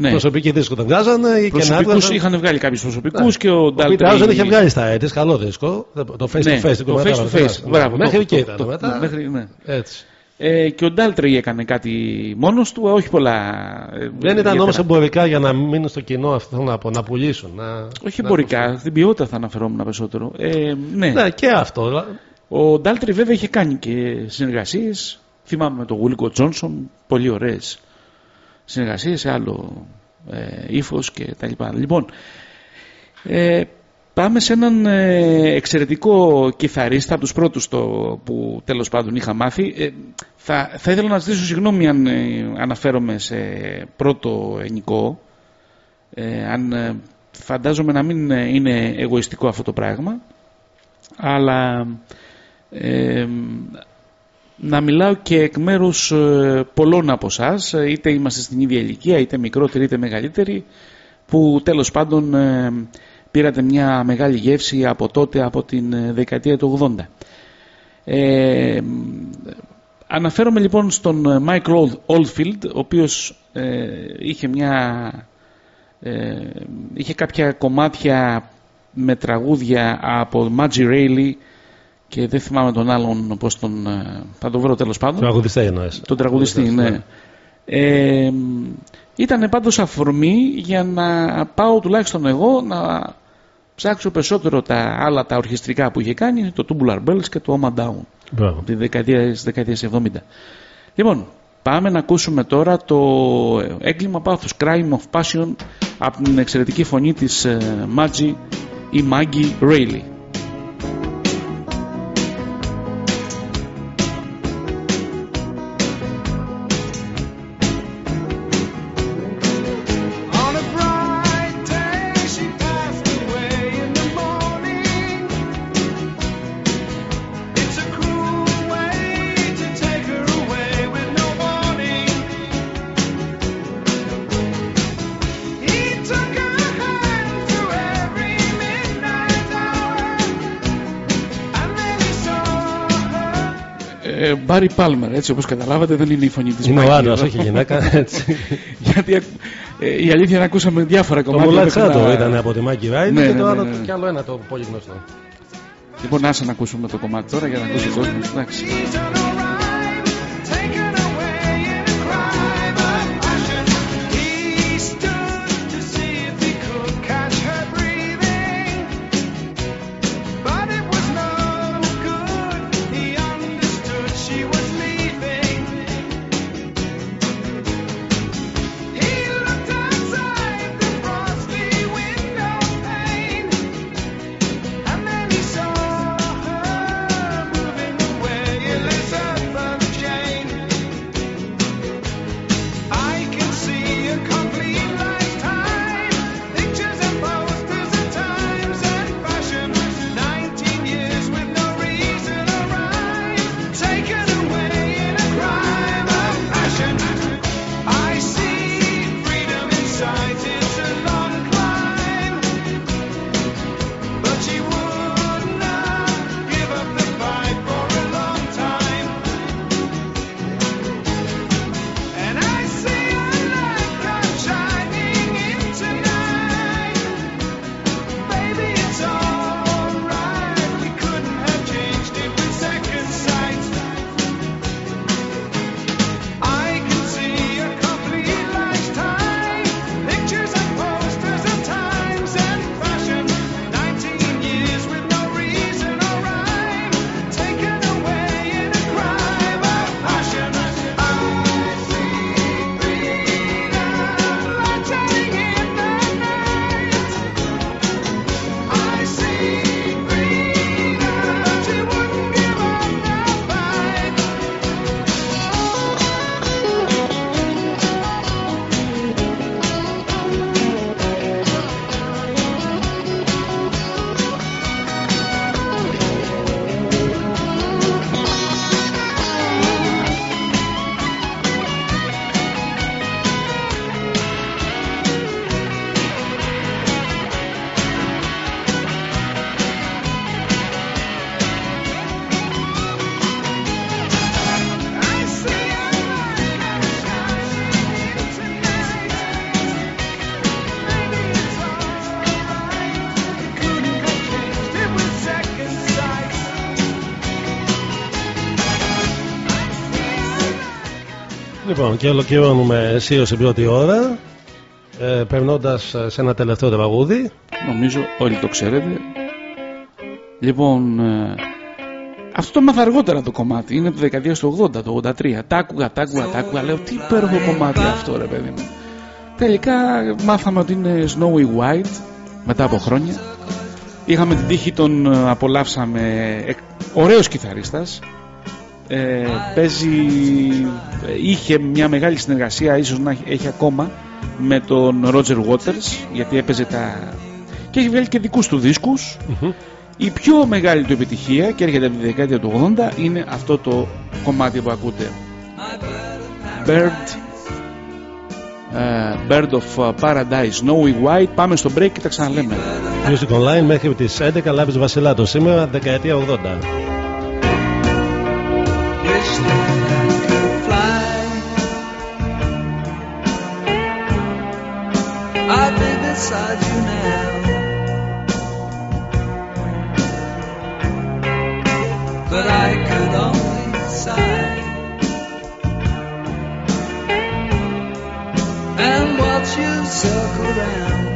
Ναι. Προσωπικοί δίσκο δεν βγάζανε ή και να Προσωπικούς έβγαζαν. είχαν βγάλει κάποιους προσωπικούς Ναι. και ο Ο Ντάλτρι... Πίτερ Άουζεν είχε βγάλει στα έτης, καλό δίσκο. Το face Ναι, to face. την το κομμάτι face to μετά. face. Μπράβο, Μέχρι το- εκεί το- ήταν. το- μετά. μέχρι- ναι. Έτσι. Ε, και ο Ντάλτρι έκανε κάτι μόνος του, όχι πολλά. ε, Δεν ήταν ιδιαίτερα. όμως εμπορικά για να μείνουν στο κοινό αυτό θέλω να πω, να πουλήσουν. Να... Όχι να εμπορικά, στην ποιότητα θα αναφερόμουν περισσότερο. Ε, ναι. Ναι, και αυτό. Ο Ντάλτρι βέβαια είχε κάνει και συνεργασίες. Θυμάμαι με τον Γουλίκο Τζόνσον, πολύ ωραίες συνεργασίες σε άλλο ε, ύφος και τα λοιπά. Λοιπόν, ε, πάμε σε έναν ε, εξαιρετικό κιθαρίστα από τους πρώτους το, που τέλος πάντων είχα μάθει. Ε, θα, θα ήθελα να ζητήσω συγγνώμη αν ε, αναφέρομαι σε πρώτο ενικό. Ε, αν ε, φαντάζομαι να μην ε, είναι εγωιστικό αυτό το πράγμα. Αλλά ε, να μιλάω και εκ μέρους ε, πολλών από εσάς, είτε είμαστε στην ίδια ηλικία, είτε μικρότεροι είτε μεγαλύτεροι, που τέλος πάντων ε, πήρατε μια μεγάλη γεύση από τότε, από την ε, δεκαετία του 80. Ε, αναφέρομαι λοιπόν στον ε, Mike Old- Oldfield, ο οποίος ε, είχε μια ε, είχε κάποια κομμάτια με τραγούδια από Maggie Rayleigh και δεν θυμάμαι τον άλλον πώς τον ε, θα το βρω τέλος πάντων. Τραγουδιστή εννοείς. τον τραγουδιστή Τραγουδιστής, ναι. Ε, ήταν πάντως αφορμή για να πάω τουλάχιστον εγώ να ψάξω περισσότερο τα άλλα τα ορχιστρικά που είχε κάνει το Tubular Bells και το Oma Down Μπράβο. από τη δεκαετία, στις δεκαετίες 70 λοιπόν πάμε να ακούσουμε τώρα το έγκλημα πάθους Crime of Passion από την εξαιρετική φωνή της ε, Maggie ή Maggie Rayleigh her. Ε, Barry Palmer, έτσι όπως καταλάβατε, δεν είναι η φωνή της Είναι ο Maggie άντρας, εδώ. όχι η γυναίκα. Έτσι. Γιατί ε, η αλήθεια είναι ακούσαμε διάφορα Το κομμάτια. μέχρι Μουλατσάτο να- ήταν από τη Μάκη Ράιλι Ναι, και ναι, το ναι, άλλο ναι, ναι. κι άλλο ένα το πολύ γνωστό. Λοιπόν, άσε να ακούσουμε το κομμάτι τώρα για να ακούσει ο κόσμος. Εντάξει. Λοιπόν, και ολοκληρώνουμε αισίως την πρώτη ώρα. Ε, Περνώντας σε ένα τελευταίο τραγούδι. Νομίζω όλοι το ξέρετε. Λοιπόν, ε, αυτό το μάθα αργότερα το κομμάτι. Είναι το δεκαετία του 80, το 83. Τα άκουγα, τα άκουγα, τα άκουγα. Λέω τι υπέροχο κομμάτι αυτό, ρε παιδί μου. Τελικά μάθαμε ότι είναι Snowy White μετά από χρόνια. Είχαμε την τύχη, τον ε, απολαύσαμε. Ε, ωραίος κιθαρίστας. Ε, παίζει, ε, είχε μια μεγάλη συνεργασία, ίσως να έχει- έχει ακόμα, με τον Roger Waters, γιατί έπαιζε τα... και έχει βγάλει και δικούς του δίσκους. Η πιο μεγάλη του επιτυχία και έρχεται από τη δεκαετία του 80 είναι αυτό το κομμάτι που ακούτε. Bird, ε, Bird of Paradise, Snowy White. Πάμε στο break και τα ξαναλέμε. Music Online μέχρι τις 11 Λάβης Βασιλάτος σήμερα, δεκαετία 80. Beside you now. But I could only sigh and watch you circle round.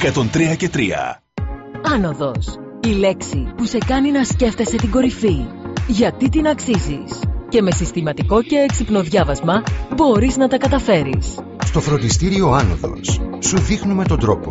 103 και 3. Άνοδος. Η λέξη που σε κάνει να σκέφτεσαι την κορυφή. Γιατί την αξίζεις; Και με συστηματικό και έξυπνο διάβασμα μπορείς να τα καταφέρεις. Στο φροντιστήριο Άνοδος σου δείχνουμε τον τρόπο.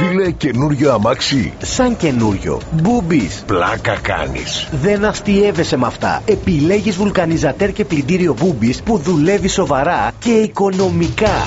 Φίλε, καινούριο αμάξι. Σαν καινούριο. Μπούμπης. Πλάκα κάνεις. Δεν αστείευεσαι με αυτά. Επιλέγεις βουλκανιζατέρ και πλυντήριο Boobies που δουλεύει σοβαρά και οικονομικά.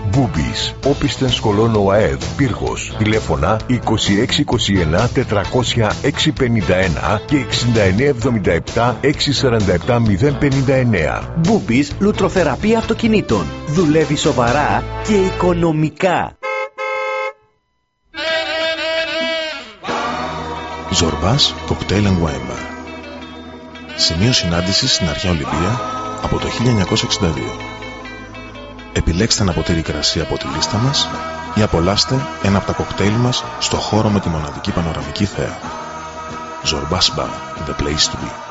Μπούμπης, όπισθεν σκολών ΟΑΕΔ, Πύργος, τηλέφωνα 2621 400 651 και 6977 647 059. Μπούπις λουτροθεραπεία αυτοκινήτων. Δουλεύει σοβαρά και οικονομικά. Ζορμπάς Cocktail and Wine Bar. Σημείο συνάντησης στην Αρχαία Ολυμπία από το 1962. Επιλέξτε ένα ποτήρι κρασί από τη λίστα μας ή απολαύστε ένα από τα κοκτέιλ μας στο χώρο με τη μοναδική πανοραμική θέα. Ζορμπάς Bar, the place to be.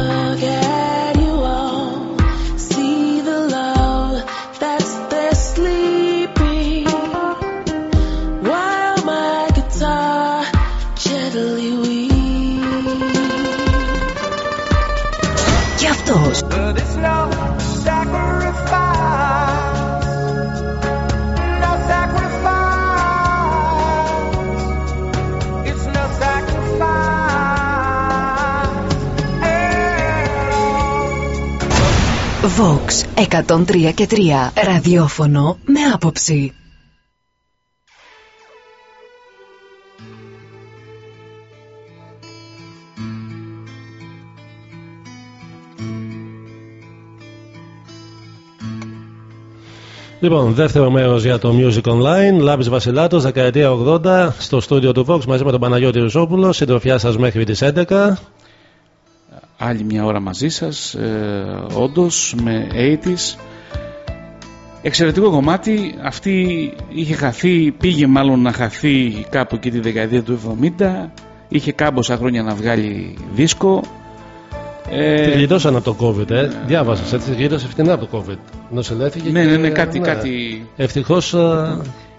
Vox 103 και 3. Ραδιόφωνο με άποψη. Λοιπόν, δεύτερο μέρος για το Music Online. Λάμπη Βασιλάτος, δεκαετία 80, στο στούντιο του Vox μαζί με τον Παναγιώτη Ριζόπουλο. Συντροφιά σας μέχρι τις 11. Άλλη μια ώρα μαζί σας, ε, όντως με 80's. Εξαιρετικό κομμάτι, αυτή είχε χαθεί, πήγε μάλλον να χαθεί κάπου εκεί τη δεκαετία του 70, είχε κάμποσα χρόνια να βγάλει δίσκο. Ε, Τη γλιτώσαν από το COVID, ε. Διάβασα έτσι, τη γλίτωσε φτηνά από το COVID. Νοσηλεύτηκε. Ναι, και- ναι, ναι, κάτι- κάτι- Ευτυχώς.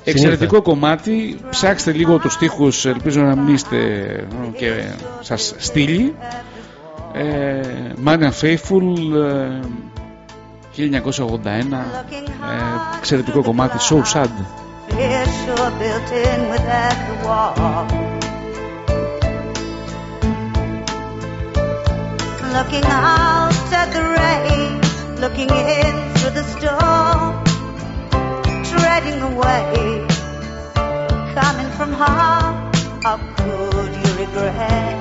Εξαιρετικό κομμάτι, ψάξτε λίγο τους στίχους, ελπίζω να μην είστε ε, και σας στείλει. Ε, Man Faithful, ε, 1981, ε, εξαιρετικό κομμάτι, So Sad. Fear sure built in with every wall. Looking out at the rain, looking in through the storm, treading away, coming from harm. How could you regret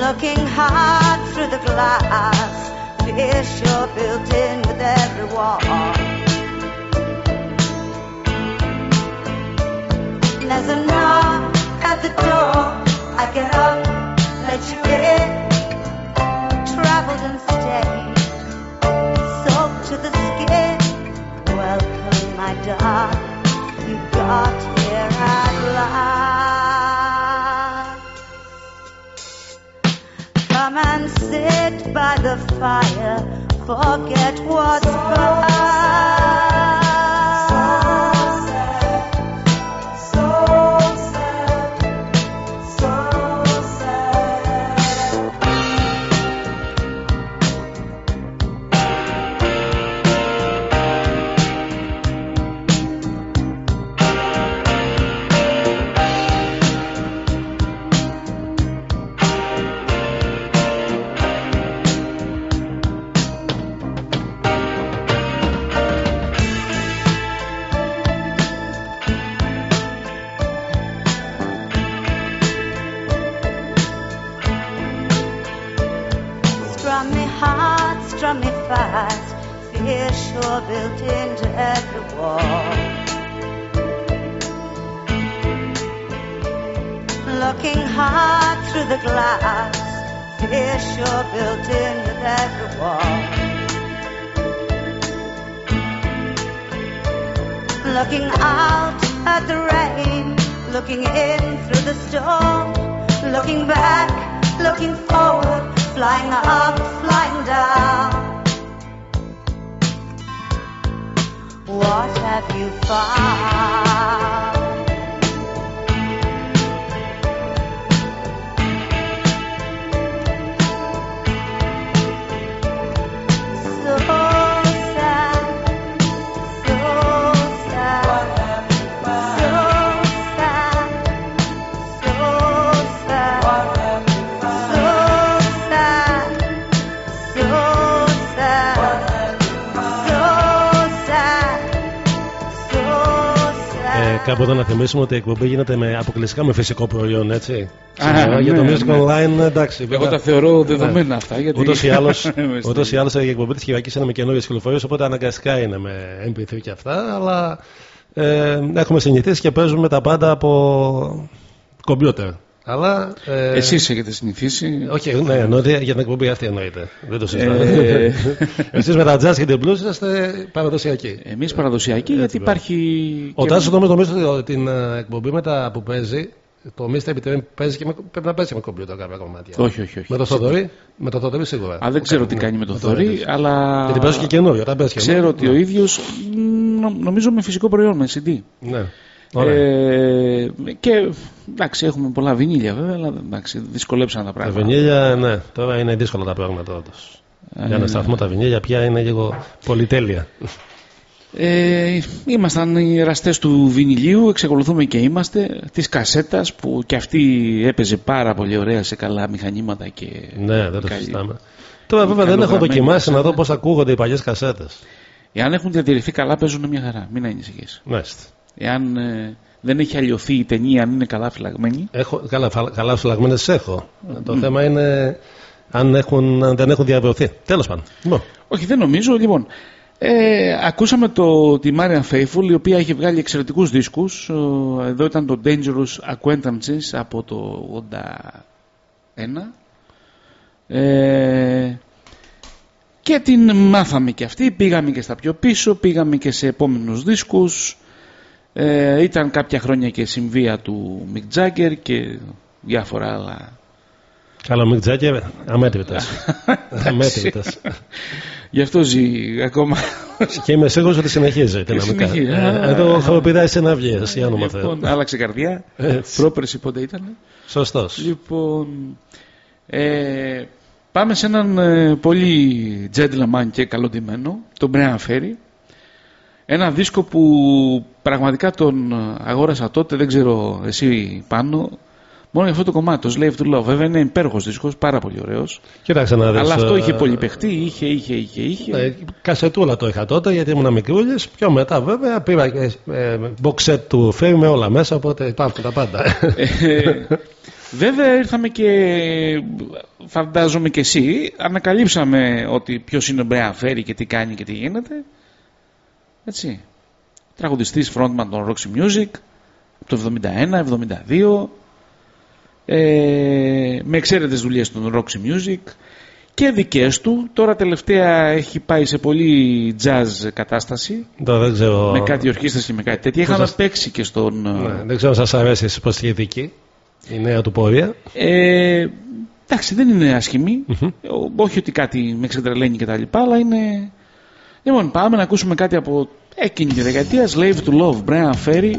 Looking hard through the glass. Fear sure built in with every wall. There's a knock at the door. I get up, let you in. Traveled and stayed, soaked to the skin. Welcome, my darling, you got here at last. Come and sit by the fire, forget what's past. Θυμίσουμε ότι η εκπομπή γίνεται με, αποκλειστικά με φυσικό προϊόν, έτσι. Α, Σήμερα, για το ναι, Music ναι. Online, εντάξει. Εγώ τα θεωρώ δεδομένα αυτά, γιατί- Ούτως ή άλλως Με ούτως ή άλλως, η εκπομπή της Κυριακή είναι με καινούριες κυκλοφορίες, οπότε αναγκαστικά είναι με MP3 και αυτά. Αλλά ε, έχουμε συνηθίσει και παίζουμε τα πάντα από κομπιούτερ. Αλλά. Ε, Εσείς έχετε συνηθίσει. Όχι, ναι, εννοείται για την εκπομπή αυτή εννοείται. Δεν το συζητάμε. Ε, Εσείς με τα jazz και την blues είστε παραδοσιακοί. Εμείς παραδοσιακοί, γιατί υπάρχει. Ο και- Τάσος νομίζω, νομίζω ότι την ε, εκπομπή μετά που παίζει, το Mr. Επιτρέπει παίζει και με, πρέπει να παίζει με κομπιούτερ κάποια κομμάτια. Όχι, όχι, όχι. Με το Θοδωρή, με το Θοδωρή σίγουρα. Α, δεν ξέρω τι κάνει με το Θοδωρή, Θοδωρή. αλλά. Γιατί παίζει και καινούριο, όταν παίζει Ξέρω καινούριο. ότι ο ίδιος νομίζω με φυσικό προϊόν, με CD. Ναι. Ωραία. Ε, και εντάξει, έχουμε πολλά βινίλια βέβαια, αλλά εντάξει, δυσκολέψαν τα Τα πράγματα. βινίλια, ναι, τώρα είναι δύσκολα τα πράγματα όντως. Για να Ε, σταθούμε τα βινίλια πια είναι λίγο πολυτέλεια. Ε, ήμασταν οι εραστές του βινιλίου, εξακολουθούμε και είμαστε, της κασέτας που και αυτή έπαιζε πάρα πολύ ωραία σε καλά μηχανήματα και Ναι, δεν το καλή- συζητάμε. Τώρα βέβαια δεν έχω καλογραμμένη δοκιμάσει να δω κασέτα. πώς ακούγονται οι παλιές κασέτες. Εάν έχουν διατηρηθεί καλά παίζουν μια χαρά, μην ανησυχείς. Μάλιστα. Εάν ε, δεν έχει αλλοιωθεί η ταινία, αν είναι καλά φυλαγμένη. Έχω, καλά, φα- καλά φυλαγμένες έχω. Το θέμα είναι αν, έχουν, αν δεν έχουν διαβεβαιωθεί. Τέλος πάντων. Λοιπόν, Όχι, δεν νομίζω. Λοιπόν, ε, ακούσαμε το, τη Marian Faithful, η οποία έχει βγάλει εξαιρετικούς δίσκους. Ο- Εδώ ήταν το Dangerous Acquaintances από το 81. Ε, και την μάθαμε και αυτή, πήγαμε και στα πιο πίσω, πήγαμε και σε επόμενους δίσκους. Ε, ήταν κάποια χρόνια και συμβία του Mick Jagger και διάφορα άλλα Καλά, Μικ Τζάκερ, αμέτρητε. αμέτρητε. Γι' αυτό ζει ακόμα. Και είμαι σίγουρος ότι συνεχίζει δυναμικά. Συνεχίζει. Ε, Εδώ χρονοπηδάει σε ένα βγει, για όνομα Θεού. Λοιπόν, άλλαξε καρδιά. Έτσι. Πρόπερση πότε ήταν; Σωστός. Λοιπόν, ε, πάμε σε έναν ε, πολύ gentleman και καλοντημένο, τον Brian Ferry. Ένα δίσκο που πραγματικά τον αγόρασα τότε, δεν ξέρω εσύ πάνω, μόνο για αυτό το κομμάτι, το Slave to Love. Βέβαια είναι υπέροχος δίσκος, πάρα πολύ ωραίος. Κοίταξε να δεις, Αλλά αυτό ε, είχε πολύ παιχτεί, είχε, είχε, είχε, είχε. Ε, κασετούλα το είχα τότε γιατί ήμουν μικρούλης. Πιο μετά βέβαια πήρα και ε, box set του Ferry με όλα μέσα, οπότε υπάρχουν τα πάντα. Ε, Βέβαια ήρθαμε και φαντάζομαι και εσύ ανακαλύψαμε ότι ποιος είναι ο Μπρέαν Φέρι και τι κάνει και τι γίνεται. Έτσι. Τραγουδιστής frontman των Roxy Music από το 71-72 ε, με εξαίρετες δουλειές των Roxy Music και δικές του. Τώρα τελευταία έχει πάει σε πολύ jazz κατάσταση. Τώρα δεν ξέρω. Με κάτι ορχήστρες και με κάτι τέτοια. Πώς Είχαμε σας- παίξει και στον... Ναι, δεν ξέρω αν σας αρέσει εσείς πως η δική. Η νέα του πορεία. Ε, εντάξει, δεν είναι άσχημη. Ο- Όχι ότι κάτι με ξετρελαίνει και τα λοιπά, αλλά είναι... Λοιπόν, πάμε να ακούσουμε κάτι από εκείνη τη δεκαετία. Slave to Love, Brian Ferry.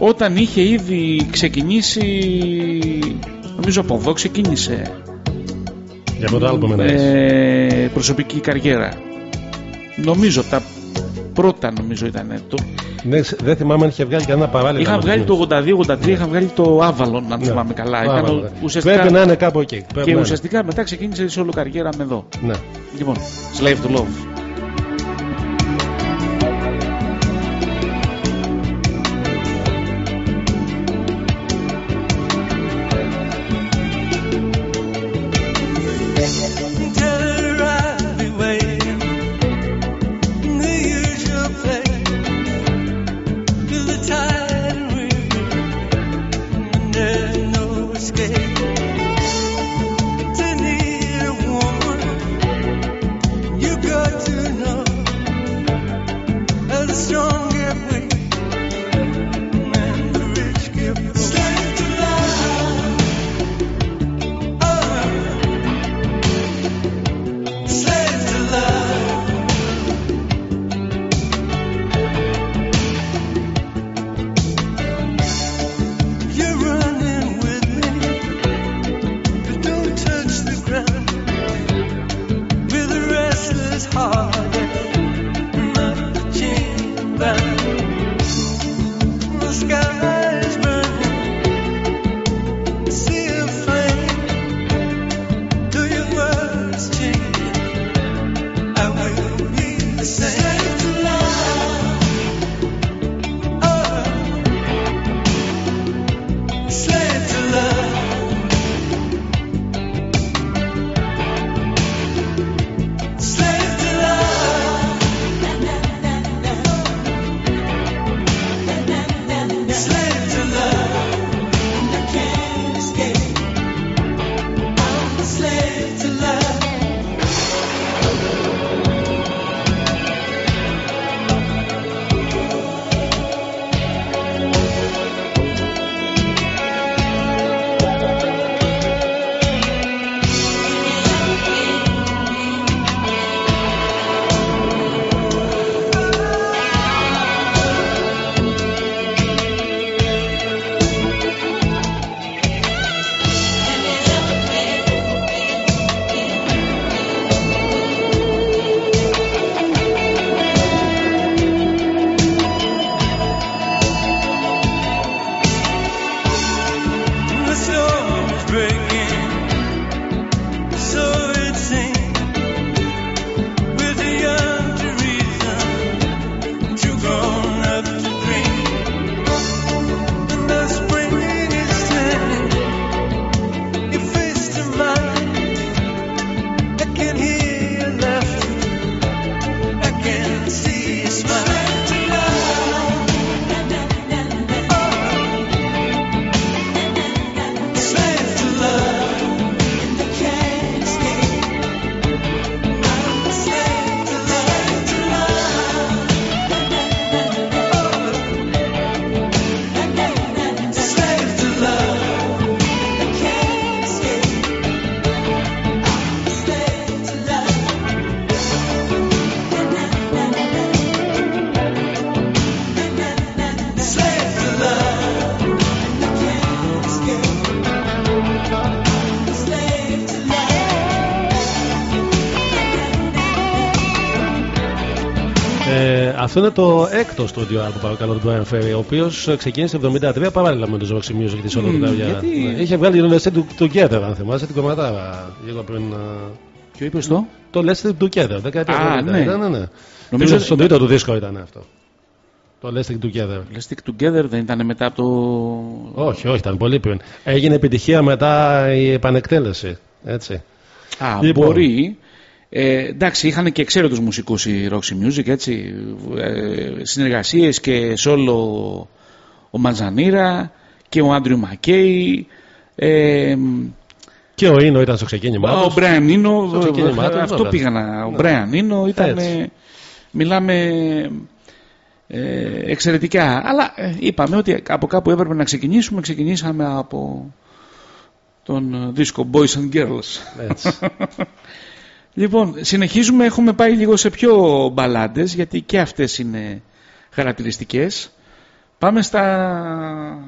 Όταν είχε ήδη ξεκινήσει, νομίζω από εδώ ξεκίνησε Για πρώτο άλμπομ εννοείς. ε, προσωπική καριέρα. Νομίζω τα πρώτα νομίζω ήταν το. Δεν, δεν θυμάμαι αν είχε βγάλει κανένα παράλληλο. Είχα βγάλει το 82-83, είχα βγάλει το Avalon, αν Ναι. θυμάμαι καλά. Avalon, Ήταν ο- ναι. ουσιαστικά... Πρέπει να είναι κάπου εκεί. Πρέπει να Και είναι. ουσιαστικά μετά ξεκίνησε η όλο καριέρα με εδώ. Ναι. Λοιπόν, Slave to Love. Αυτό είναι το έκτος στούντιο album παρακαλώ του Brian Ferry, ο οποίος ξεκίνησε το 73 παράλληλα με το Roxy Music της όλο Μμμ, την καριέρα. γιατί- Ναι, Είχε βγάλει το Let's Stay Together, αν θυμάσαι, την κομματάρα λίγο πριν. Ποιο είπες το; Το Let's Stay Together, δεκαετία Α, 90. ναι. Ήταν, ναι, ναι. Νομίζω Στον τρίτο του δίσκο ήταν αυτό. Το Let's Stick Together. Let's Stick Together δεν ήταν μετά από το. Όχι, όχι, ήταν πολύ πριν. Έγινε επιτυχία μετά η επανεκτέλεση. Έτσι. Α, Λοιπόν. μπορεί. Ε, εντάξει, είχαν και εξαίρετους μουσικούς η Roxy Music, έτσι. Ε, συνεργασίες και solo ο Μανζανίρα και ο Άντριου Μακέι. Ε, Και ο Ίνο ήταν στο ξεκίνημά Α, τους. Ο Μπρέαν Ίνο, Στο ξεκίνημά τους, αυτό βέβαια. πήγα να. Ο Ναι. Μπρέαν Ίνο ήταν. Έτσι. ε, Μιλάμε ε, εξαιρετικά. Αλλά ε, είπαμε ότι από κάπου έπρεπε να ξεκινήσουμε. Ξεκινήσαμε από τον ε, δίσκο Boys and Girls. Έτσι. λοιπόν, συνεχίζουμε. Έχουμε πάει λίγο σε πιο μπαλάντες γιατί και αυτές είναι χαρακτηριστικές. Πάμε στα,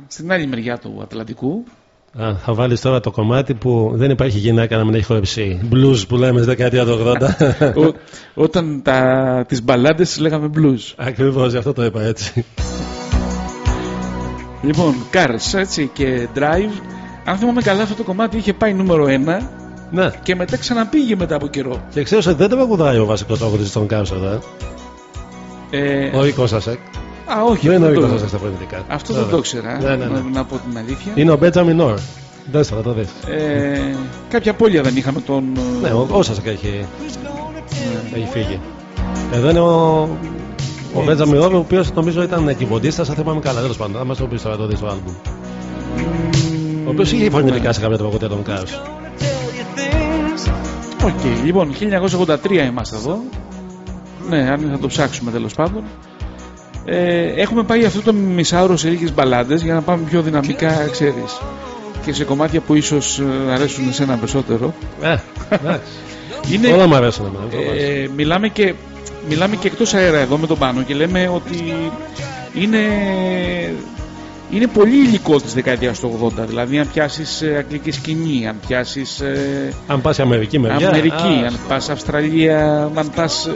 στην άλλη μεριά του Ατλαντικού. Α, θα βάλεις τώρα το κομμάτι που δεν υπάρχει γυναίκα να μην έχει χορεψεί. Blues που λέμε στη δεκαετία του 80. Ο- όταν τα, τις μπαλάντες τις λέγαμε blues. Ακριβώς, γι' αυτό το είπα έτσι. Λοιπόν, Cars έτσι και Drive. Αν θυμάμαι καλά, αυτό το κομμάτι είχε πάει νούμερο 1 Ναι. και μετά ξαναπήγε μετά από καιρό. Και ξέρω ότι δεν το τραγουδάει ο βασικός τραγουδιστής των Cars εδώ. Ε, Ο Ric Ocasek. α, όχι. Δεν είναι ο αυτό Ric Ο- Ocasek στα φωνητικά. Αυτό Βέβαια. δεν το ήξερα, Ναι, ναι, ναι. να, να πω την αλήθεια. Είναι ο Benjamin Orr. Δες το, θα το δεις. Ε, κάποια πόλια δεν είχαμε τον... Ναι, ο, ο Ocasek έχει, έχει φύγει. Εδώ είναι ο, ο Benjamin Orr, ο οποίος νομίζω ήταν κιμπορντίστας, αν θυμάμαι καλά. Τέλος πάντων, θα μα το πεις τώρα το δεις στο άλμπουμ. Ο οποίος είχε φωνητικά σε κάποια τραγούδια των Cars. Οκ, λοιπόν, 1983 είμαστε εδώ. Ναι, αν θα το ψάξουμε τέλος πάντων. Ε, έχουμε πάει αυτό το μισάωρο σε λίγες μπαλάντες για να πάμε πιο δυναμικά, ξέρεις. Και σε κομμάτια που ίσως αρέσουν σε ένα περισσότερο. Ε, εντάξει. Είναι, Όλα μου αρέσουν εμένα. δεν φοβάσαι. ε, μιλάμε, και, μιλάμε και εκτός αέρα εδώ με τον Πάνο και λέμε ότι είναι, είναι πολύ υλικός της δεκαετίας του 80 δηλαδή αν πιάσεις ε, αγγλική σκηνή αν πιάσεις ε, Αν πας Αμερική μεριά. Αμερική, α, αν πας Αυστραλία αν πας ε,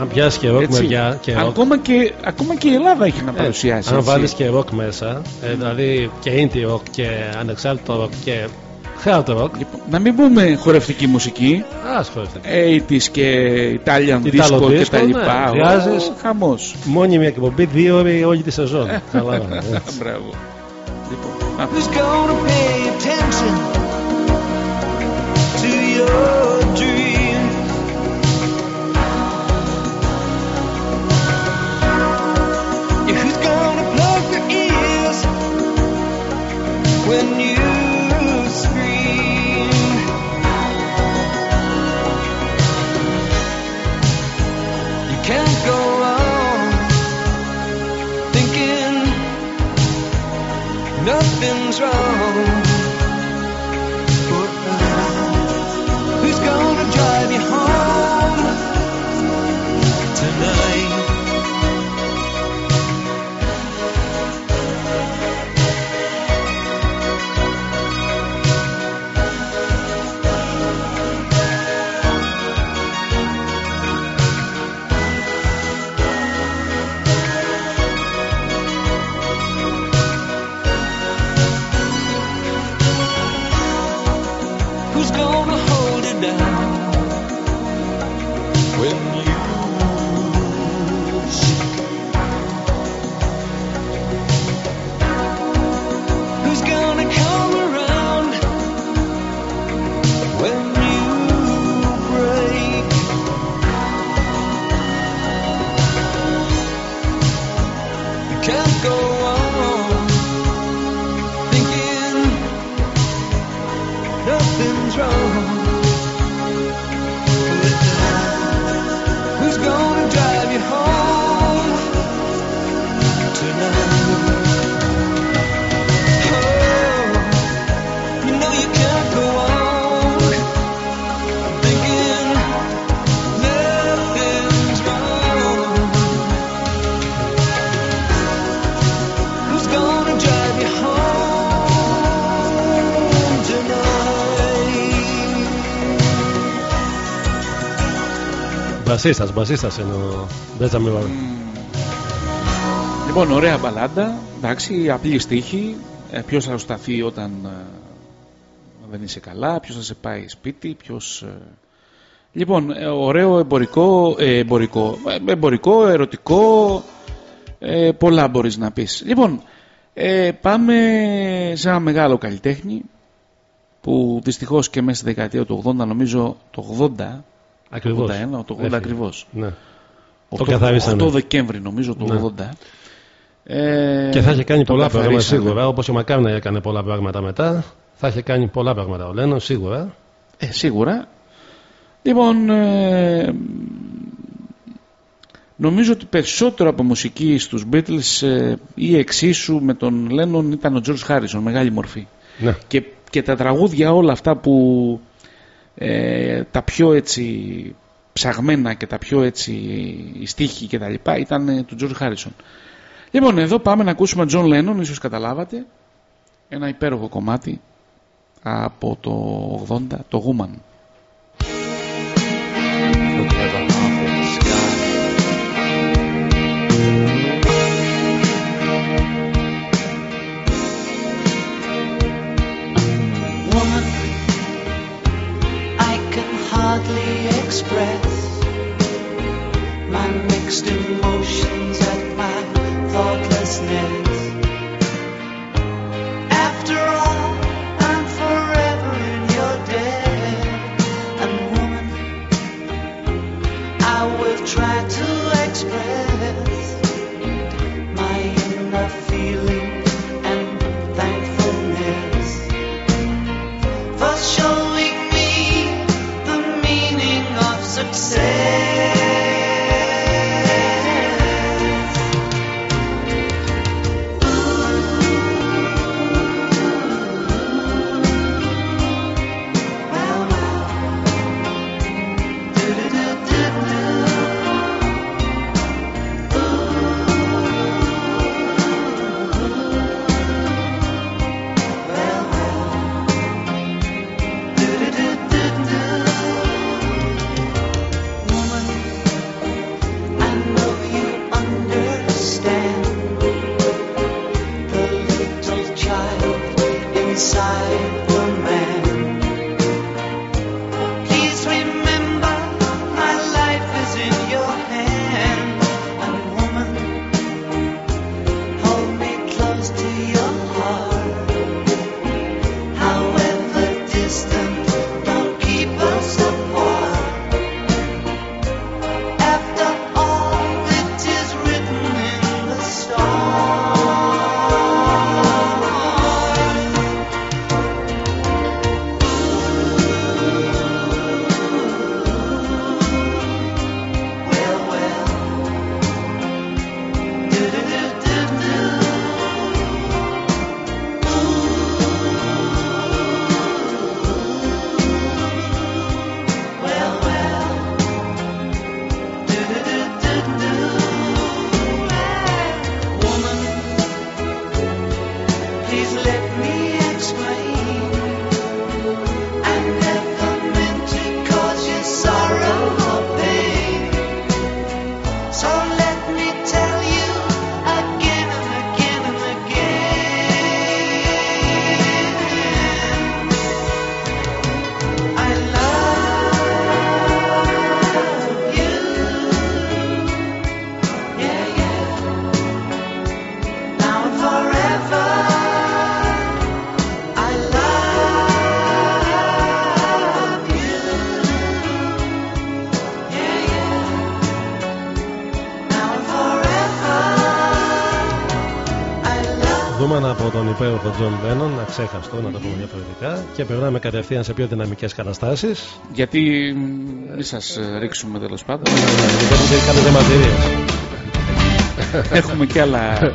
Αν πιάσεις και ροκ έτσι. μεριά. Και rock, ακόμα, και, ακόμα και η Ελλάδα έχει να ε, παρουσιάσει αν έτσι. βάλεις και ροκ μέσα, ε, δηλαδή και indie rock και ανεξάρτητο rock και hard rock. Λοιπόν, να μην πούμε χορευτική μουσική Α, σχόλια. 80's και Italian Italo disco και disco, τα λοιπά ναι, βγάζεις. Ο χαμός Μόνιμη εκπομπή δύο ώρες όλη τη σεζόν. Καλά, έτσι. Μπράβο. Λοιπόν, α, Who's gonna pay attention to your dreams? Yeah, who's gonna plug their ears when wrong. Down Μπασίστα, μπασίστα είναι ο Μπέτζαμιν Νόρ. Λοιπόν, ωραία μπαλάντα. Εντάξει, απλή στίχη. Ε, ποιος θα σου σταθεί όταν ε, δεν είσαι καλά, ποιος θα σε πάει σπίτι, ποιος. Λοιπόν, ε, ωραίο εμπορικό, ε, εμπορικό, ε, εμπορικό, ερωτικό, ε, πολλά μπορείς να πεις. Λοιπόν, ε, πάμε σε ένα μεγάλο καλλιτέχνη που δυστυχώς και μέσα στη δεκαετία του 80, νομίζω το 80, Ακριβώς. 81, το 80 Έφυγε. ακριβώς. Ναι. 8, Το καθαρίσανε. 8 Δεκέμβρη νομίζω το Ναι. 80. Ε, Και θα είχε κάνει τον πολλά πράγματα καθαρίσανε. σίγουρα. Όπως ο Μακάρνα έκανε πολλά πράγματα μετά. Θα είχε κάνει πολλά πράγματα ο Λένον, σίγουρα. Ε, σίγουρα. Λοιπόν, ε, νομίζω ότι περισσότερο από μουσική στους Beatles ε, ή εξίσου με τον Λένον ήταν ο George Harrison, μεγάλη μορφή. Ναι. Και, και τα τραγούδια όλα αυτά που ε, τα πιο έτσι ψαγμένα και τα πιο έτσι οι στίχοι και τα λοιπά ήταν ε, του George Harrison. Λοιπόν, εδώ πάμε να ακούσουμε John Lennon, ίσως καταλάβατε, ένα υπέροχο κομμάτι από το 80, το Woman. Woman, τον υπέροχο John Lennon, αξέχαστο να το πούμε διαφορετικά, και περνάμε κατευθείαν σε πιο δυναμικές καταστάσεις. Γιατί μη σας ε, ρίξουμε τέλος πάντων. Γιατί κάνετε διαμαρτυρίες. Έχουμε κι άλλα.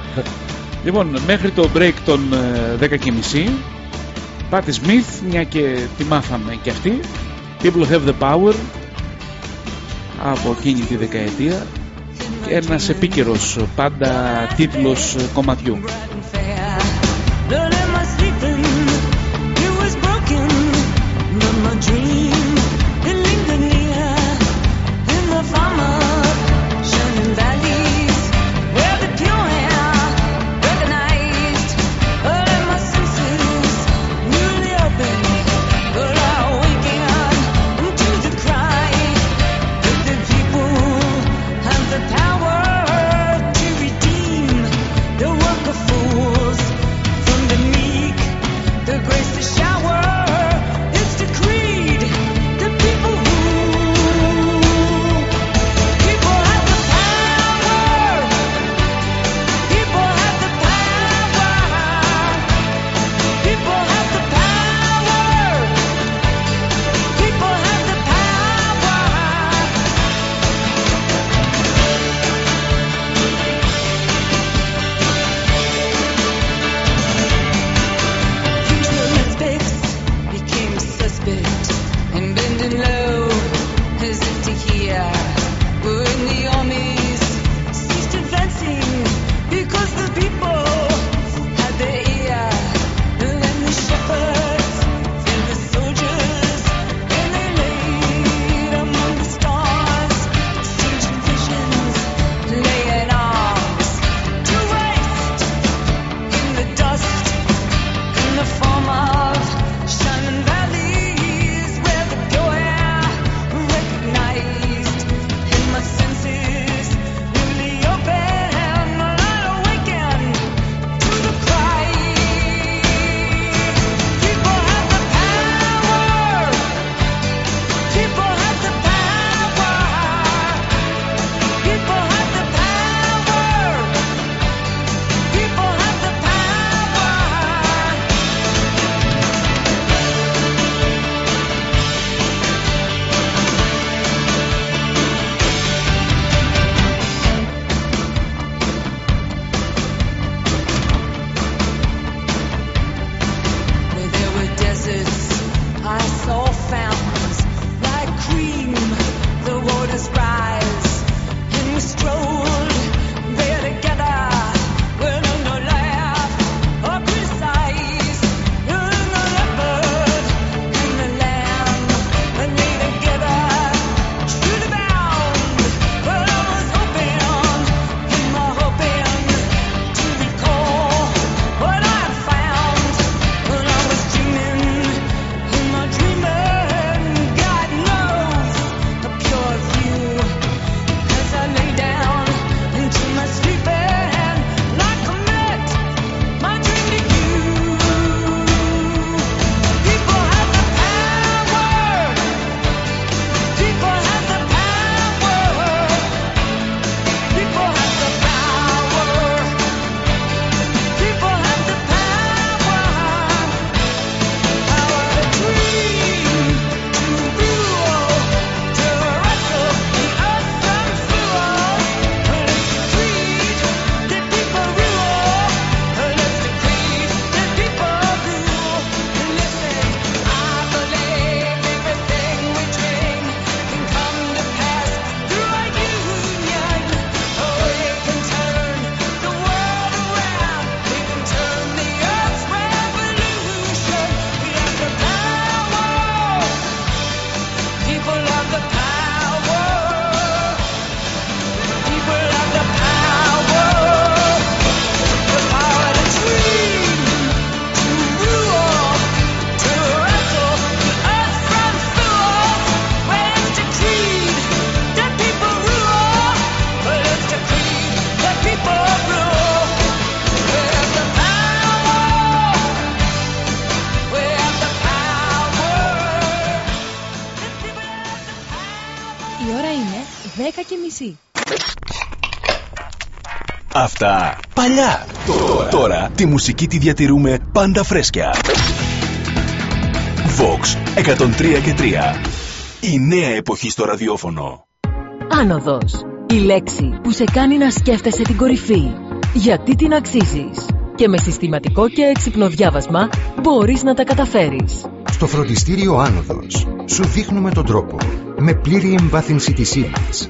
λοιπόν, μέχρι το break των ε, 10.30 Patti Smith, μια και τη μάθαμε κι αυτή. People have the power από εκείνη τη δεκαετία. Και ένας επίκαιρος πάντα τίτλος ε, κομματιού. Dream, και μισή. Αυτά παλιά. Τώρα, τώρα τη μουσική τη διατηρούμε πάντα φρέσκια. Vox 103 και 3. Η νέα εποχή στο ραδιόφωνο. Άνοδος. Η λέξη που σε κάνει να σκέφτεσαι την κορυφή. Γιατί την αξίζεις. Και με συστηματικό και έξυπνο διάβασμα μπορείς να τα καταφέρεις. Στο φροντιστήριο Άνοδος σου δείχνουμε τον τρόπο. Με πλήρη εμβάθυνση της ύλης.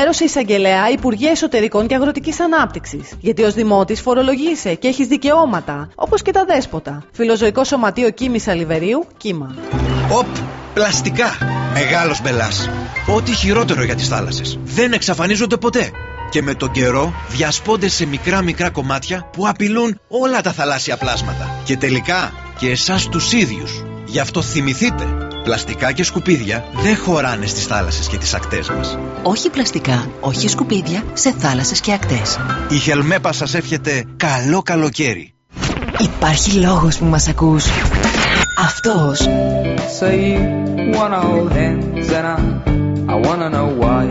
εισαγγελέα Υπουργεία Εσωτερικών και Αγροτικής Ανάπτυξης. Γιατί ως Δημότης φορολογείσαι και έχεις δικαιώματα, όπως και τα δέσποτα. Φιλοζωικό Σωματείο Κίμης Αλιβερίου, κύμα. Οπ, πλαστικά. Μεγάλος μπελάς. Ό,τι χειρότερο για τις θάλασσες. Δεν εξαφανίζονται ποτέ. Και με τον καιρό διασπώνται σε μικρά μικρά κομμάτια που απειλούν όλα τα θαλάσσια πλάσματα. Και τελικά και εσάς τους ίδιους. Γι' αυτό θυμηθείτε, πλαστικά και σκουπίδια δεν χωράνε στις θάλασσες και τις ακτές μας. Όχι πλαστικά, όχι σκουπίδια σε θάλασσες και ακτές. Η Χελμέπα σας εύχεται καλό καλοκαίρι. Υπάρχει λόγος που μας ακούς. Αυτός. Say you wanna hold hands and I, I wanna know why.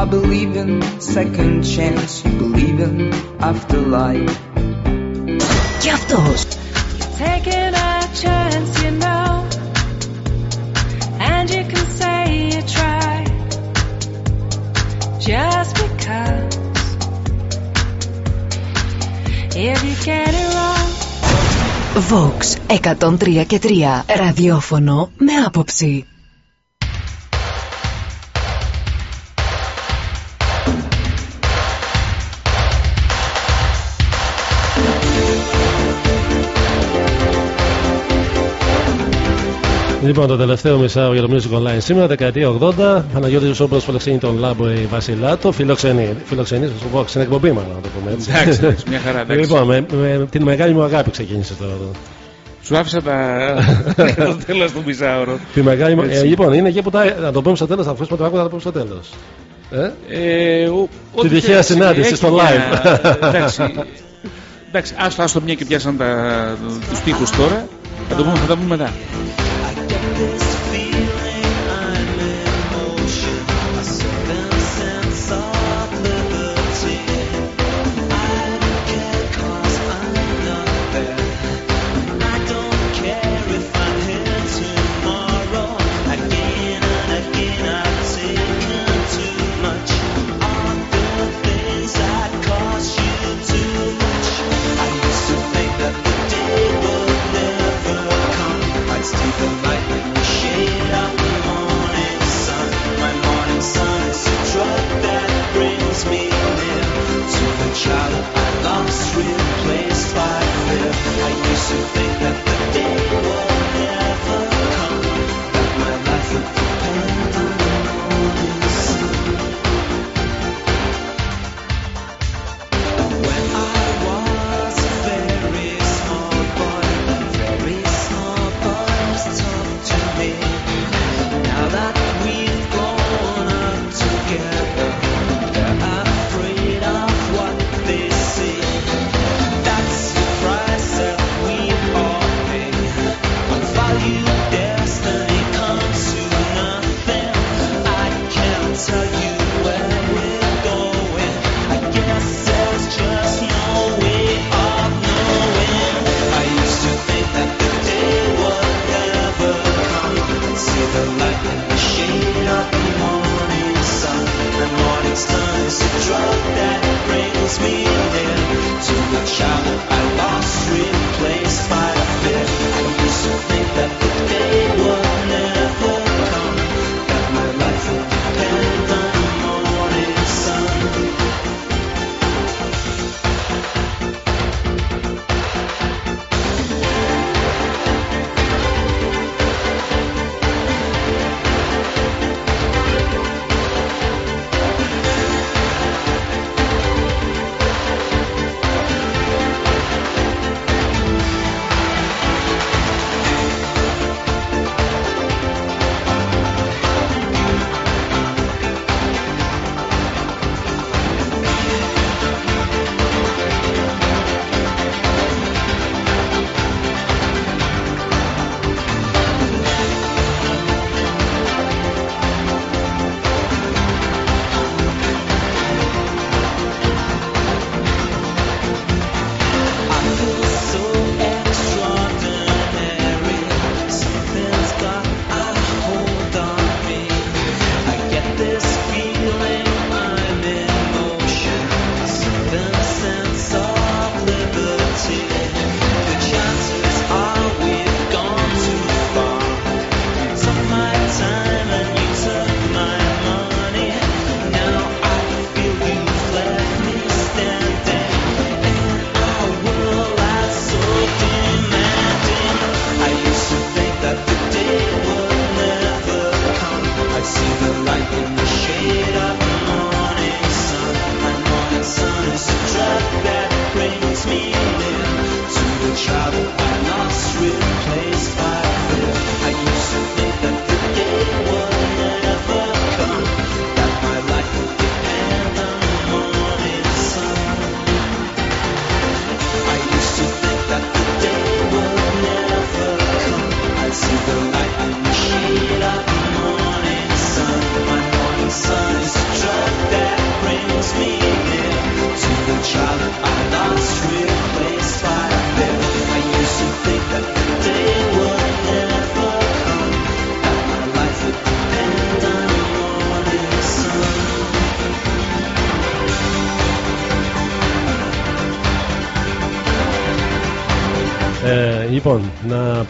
I believe in second chance, you believe in afterlife. Και αυτός. Taking a chance, you know, and you can say you tried just because. If you get it wrong, Vox 103 και 3. Ραδιόφωνο με άποψη. Λοιπόν, το τελευταίο μισάωρο για το Music Online σήμερα, δεκαετία 80. Παναγιώτη Ζωσόμπρος φιλοξενεί τον Λάμπο Βασιλάτο. Φιλοξενεί, φιλοξενεί στο Vox, στην εκπομπή μάλλον, να το πούμε έτσι. Εντάξει, εντάξει, μια χαρά, εντάξει. Λοιπόν, με, με την μεγάλη μου αγάπη ξεκίνησε τώρα. εδώ. Σου άφησα τα... το τέλος του μισάωρο. Τη μεγάλη μου. Έτσι. Ε, λοιπόν, είναι εκεί που τα, να το πούμε στο τέλος, θα αφήσουμε το άκουγα να το πούμε στο τέλος. Ε; Ε, ο- ό,τι τυχαία θέλεις, συνάντηση έχει στο μια- live. εντάξει, εντάξει, άστο, άστο μια και πιάσαν τα, τους τοίχους τώρα. Θα το πούμε, θα τα πούμε μετά.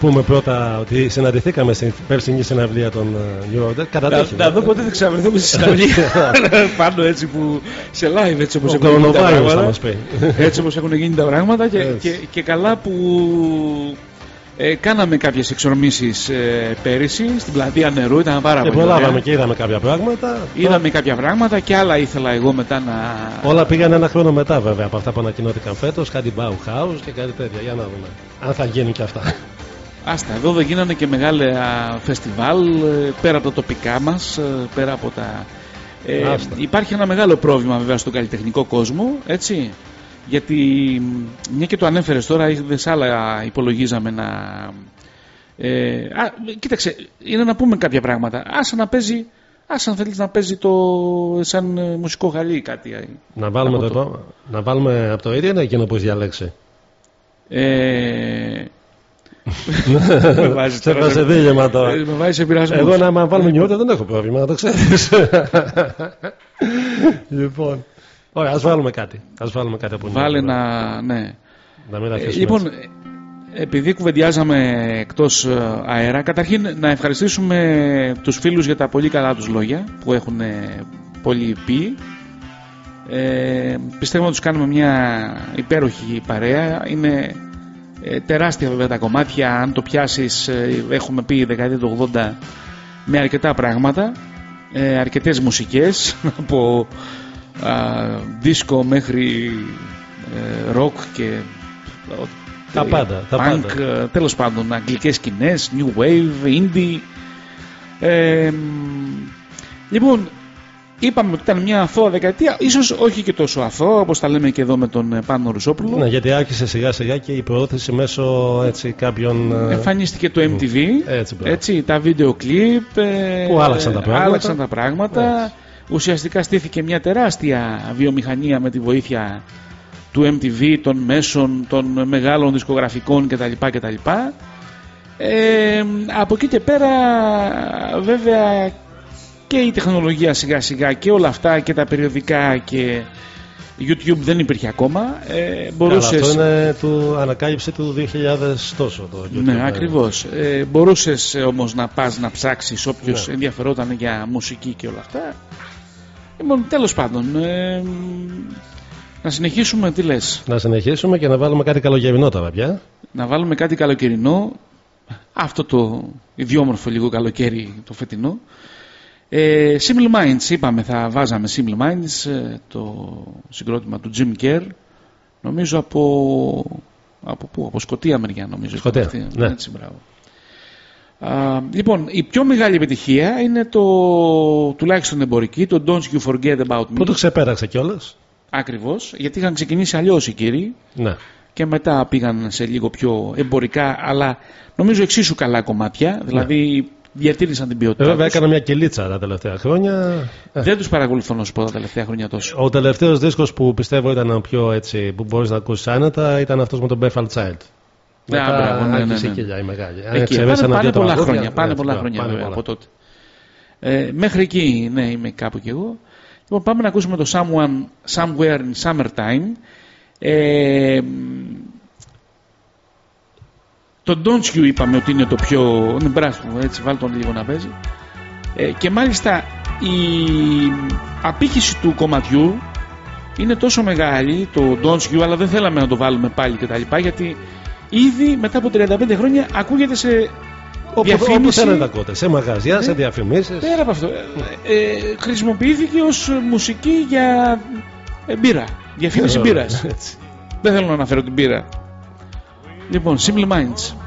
Πούμε πρώτα ότι συναντηθήκαμε στην περσινή συναυλία των ε, New Order. Κατά Να, τύχη. να δω πότε θα ξαναβρεθούμε στη συναυλία. Πάνω έτσι που σε live έτσι όπως Ο έχουν γίνει τα κορονοβάιρους θα πράγματα. μας πει. Έτσι όπως έχουν γίνει τα πράγματα και, Έτσι. και, και καλά που ε, κάναμε κάποιες εξορμήσεις ε, πέρυσι στην πλατεία νερού, ήταν πάρα Και πολύ προλάβαμε ωραία. και είδαμε κάποια πράγματα. Είδαμε κάποια πράγματα και άλλα ήθελα εγώ μετά να... Όλα πήγαν ένα χρόνο μετά βέβαια από αυτά που ανακοινώθηκαν φέτος. Κάτι Bauhaus και κάτι τέτοια. Για να δούμε. Αν θα γίνουν και αυτά. Άστα, εδώ δεν γίνανε και μεγάλα φεστιβάλ ε, πέρα από τα τοπικά μας, ε, πέρα από τα... Ε, Άστα. υπάρχει ένα μεγάλο πρόβλημα βέβαια στον καλλιτεχνικό κόσμο, έτσι, γιατί μ, μια και το ανέφερες τώρα, είδες άλλα υπολογίζαμε να... Ε, α, κοίταξε, είναι να πούμε κάποια πράγματα. Άσε να παίζει, άσε αν θέλεις να παίζει το σαν ε, μουσικό χαλί κάτι. ε. Να βάλουμε, Από το, επό- να βάλουμε από το ίδιο είναι εκείνο που έχει διαλέξει. Ε, με βάζεις Σε τώρα βάζει σε- δίλημα τώρα. Ε, με βάζεις σε πειρασμούς. Εγώ να μα βάλουμε νιώτε δεν έχω πρόβλημα, να το ξέρεις. λοιπόν. Ωραία, ας βάλουμε κάτι. Ας βάλουμε κάτι από Βάλε νιώτε. να. Ναι. Να μην Ε, αρχίσουμε λοιπόν, έτσι. ε, επειδή κουβεντιάζαμε εκτός ε, αέρα, καταρχήν να ευχαριστήσουμε τους φίλους για τα πολύ καλά τους λόγια που έχουν ε, πολύ πει. Ε, πιστεύω ότι τους κάνουμε μια υπέροχη παρέα. Είναι ε, τεράστια βέβαια τα κομμάτια. Αν το πιάσεις, ε, έχουμε πει δεκαετία του 80 με αρκετά πράγματα. Ε, αρκετές μουσικές από α, disco μέχρι ε, rock και Τα πάντα, τα punk, πάντα. ε, τέλος πάντων αγγλικές σκηνές, new wave, indie ε, μ, λοιπόν είπαμε ότι ήταν μια αθώα δεκαετία ίσως όχι και τόσο αθώα όπως τα λέμε και εδώ με τον ε, Πάνο Ρουσόπουλο Ναι, γιατί άρχισε σιγά σιγά και η προώθηση μέσω έτσι, κάποιων. ε, Εμφανίστηκε το MTV, Έτσι, μπράβο. έτσι, τα βίντεο κλιπ ε, Που άλλαξαν τα πράγματα. άλλαξαν τα πράγματα. Ουσιαστικά στήθηκε μια τεράστια βιομηχανία με τη βοήθεια του MTV, των μέσων, των μεγάλων δισκογραφικών κτλ. κτλ. Ε, από εκεί και πέρα βέβαια και η τεχνολογία σιγά σιγά και όλα αυτά και τα περιοδικά και YouTube δεν υπήρχε ακόμα. Ε, Καλά, μπορούσες... αυτό είναι του ανακάλυψη του 2000 τόσο το YouTube. Ναι, ακριβώς. Ε, μπορούσες ε, όμως να πας να ψάξεις όποιος Ναι. ενδιαφερόταν για μουσική και όλα αυτά. Λοιπόν, τέλος πάντων, ε, να συνεχίσουμε τι λες; Να συνεχίσουμε και να βάλουμε κάτι καλογερινό τώρα πια. Να βάλουμε κάτι καλοκαιρινό, αυτό το ιδιόμορφο λίγο καλοκαίρι το φετινό. Ε, Simple Minds, είπαμε θα βάζαμε Simple Minds, ε, το συγκρότημα του Jim Kerr, νομίζω από, από πού, από Σκοτία μεριά νομίζω. Σκωτία, Αυτή, ναι. Έτσι, μπράβο. Α, λοιπόν, η πιο μεγάλη επιτυχία είναι το τουλάχιστον εμπορική, το Don't You Forget About Me. Πού το ξεπέραξε κιόλας; Ακριβώς, γιατί είχαν ξεκινήσει αλλιώς οι κύριοι Ναι. και μετά πήγαν σε λίγο πιο εμπορικά, αλλά νομίζω εξίσου καλά κομμάτια, δηλαδή διατήρησαν την ποιότητά Ε, Βέβαια τους. έκανα μια κυλίτσα τα τελευταία χρόνια. Ε, Δεν τους παρακολουθώ να σου πω τα τελευταία χρόνια τόσο. Ο τελευταίος δίσκος που πιστεύω ήταν ο πιο έτσι που μπορείς να ακούσεις άνετα ήταν αυτός με τον Bethel Child. Ναι, Μετά μπράβο, ναι, ναι, άρχισε ναι. η κοιλιά η μεγάλη. Αν Εκεί, εξαιρέσει πάνε, ένα πάνε δύο πολλά τραγούδια, χρόνια, πάνε ναι, πολλά πάνε χρόνια πολλά. βέβαια από τότε. Ε, μέχρι εκεί, ναι, είμαι κάπου κι εγώ. Λοιπόν, πάμε να ακούσουμε το Someone, Somewhere in Summertime. Ε, μ, το Don't You είπαμε ότι είναι το πιο... Ναι, μπράβο, έτσι, βάλ τον λίγο να παίζει. Ε, και μάλιστα η απήχηση του κομματιού είναι τόσο μεγάλη, το Don't You, αλλά δεν θέλαμε να το βάλουμε πάλι κτλ. Γιατί ήδη μετά από 35 χρόνια ακούγεται σε Όπου, όπου διαφήμιση. θέλετε να τα ακούτε. Σε μαγαζιά, σε διαφημίσεις. Πέρα από αυτό, ε, ε, χρησιμοποιήθηκε ως μουσική για ε, μπύρα, διαφήμιση Ε, μπύρας. έτσι. Δεν θέλω να αναφέρω την μπύρα. Λοιπόν, Simple Minds.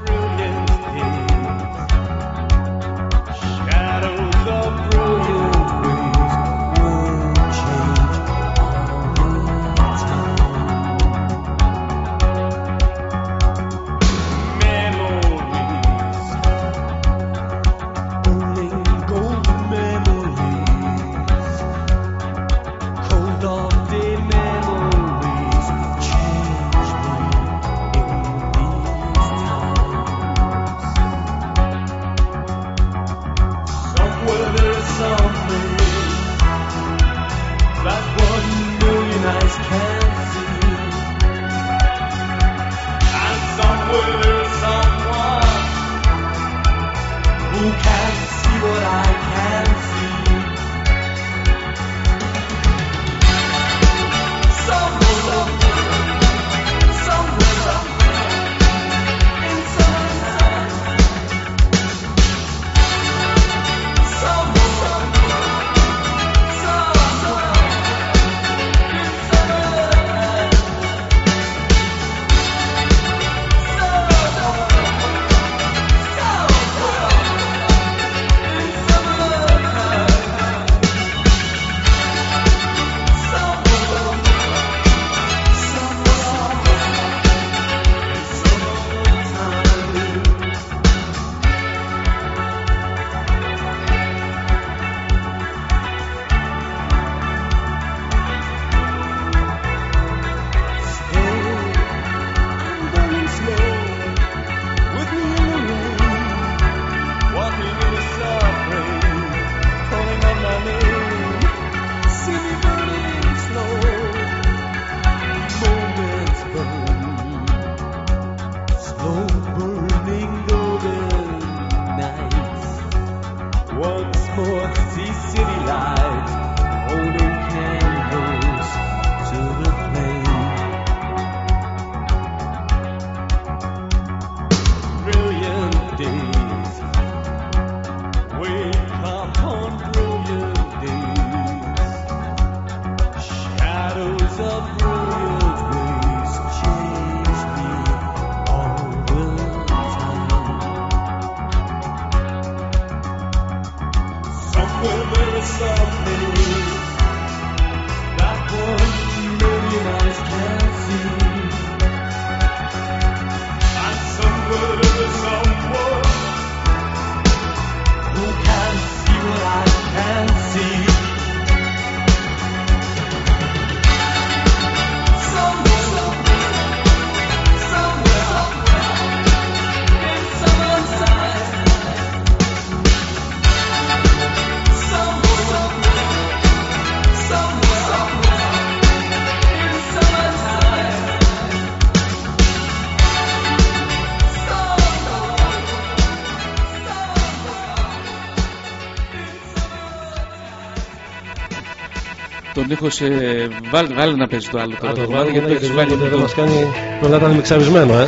Τον έχω σε. Βάλε, βάλε να παίζει το άλλο Α, τώρα. το το βάλω γιατί το έχεις βάλει δεν λίγο. μας κάνει... Πρέπει να ήταν μιξαρισμένο, ε.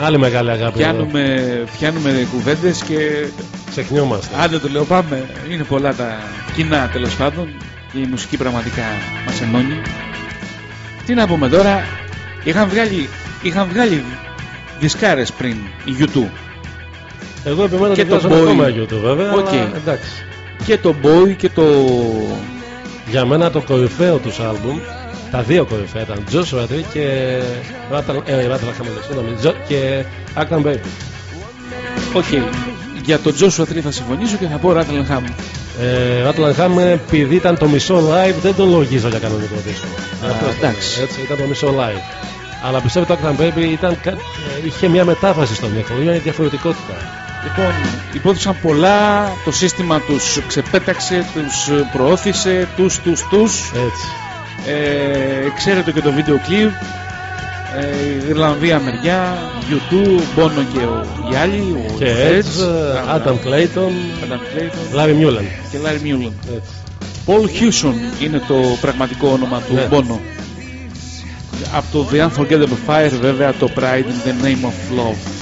Άλλη μεγάλη αγάπη. Πιάνουμε, πιάνουμε κουβέντες και. Ξεχνιόμαστε. Άντε το λέω, πάμε. Είναι πολλά τα κοινά τέλος πάντων. Και η μουσική πραγματικά μας ενώνει. Τι να πούμε τώρα. Είχαν βγάλει, είχαν βγάλει δισκάρες πριν η YouTube. Εγώ επιμένω και ότι το βγάζουν ακόμα Boy. U2 βέβαια, Οκ. αλλά εντάξει. Και το Boy και το. Για μένα το κορυφαίο τους άλμπουμ, τα δύο κορυφαία ήταν Joshua Tree και Rattle, ε, Rattle and Hum, συγγνώμη, Jo- και Achtung Baby. Οκ. Για το Joshua 3 θα συμφωνήσω και θα πω Rattle and Hum. Ε, Rattle and Hum επειδή ήταν το μισό live δεν τον λογίζω για κανονικό δίσκο. Αυτό ήταν, εντάξει. Έτσι, ήταν το μισό live. Αλλά πιστεύω το Akron Baby ήταν, κα- ε, είχε μια μετάφραση στον ήχο, είναι διαφορετικότητα. Λοιπόν, υπόθεσαν πολλά, το σύστημα τους ξεπέταξε, τους προώθησε, τους, τους, τους. Έτσι. Ε, ξέρετε και το βίντεο κλιπ, ε, Ιρλανδία μεριά, YouTube, Bono και ο, οι άλλοι, ο Και Feds, Edge, Adam- Adam Clayton, Adam Clayton, Larry Mullen. και Larry Mullen. Paul Hewson είναι το πραγματικό όνομα του Ναι. Bono. Από το The Unforgettable Fire βέβαια το Pride in the Name of Love.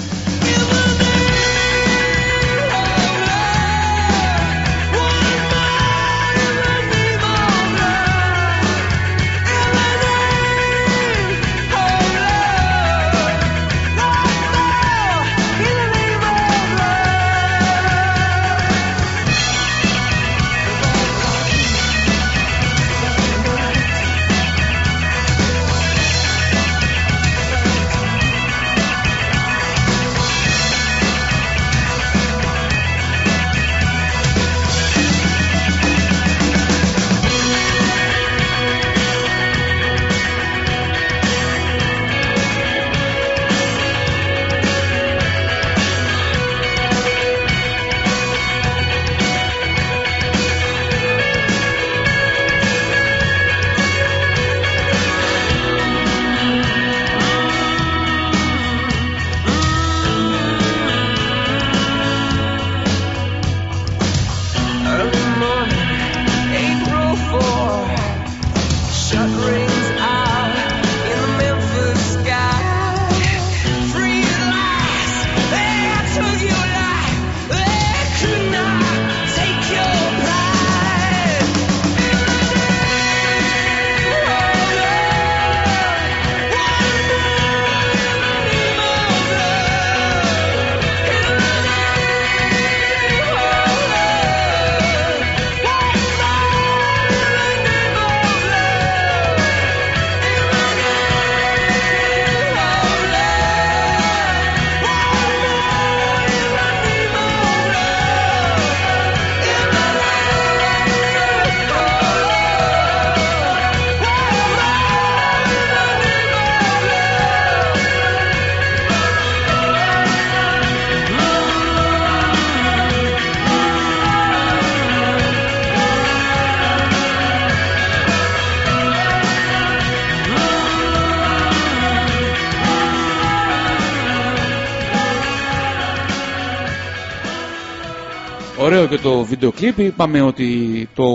Ωραίο και το βίντεο κλιπ. Είπαμε ότι το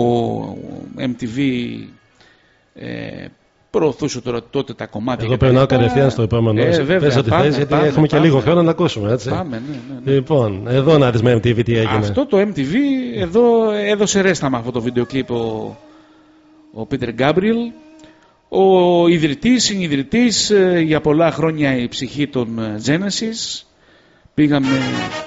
MTV ε, προωθούσε τώρα τότε τα κομμάτια. Εγώ και τα περνάω λοιπά. κατευθείαν στο επόμενο. Ε, βέβαια, Πες ό,τι πάμε, θες, γιατί πάμε, έχουμε και πάμε. λίγο χρόνο να ακούσουμε, έτσι. Πάμε, ναι, ναι, ναι. Λοιπόν, εδώ να δεις με MTV τι έγινε. Αυτό το MTV εδώ έδωσε ρέστα με αυτό το βίντεο κλιπ ο, ο Πίτερ Γκάμπριελ. Ο ιδρυτής, συνειδητής ε, για πολλά χρόνια η ψυχή των ε, Genesis. Πήγαμε...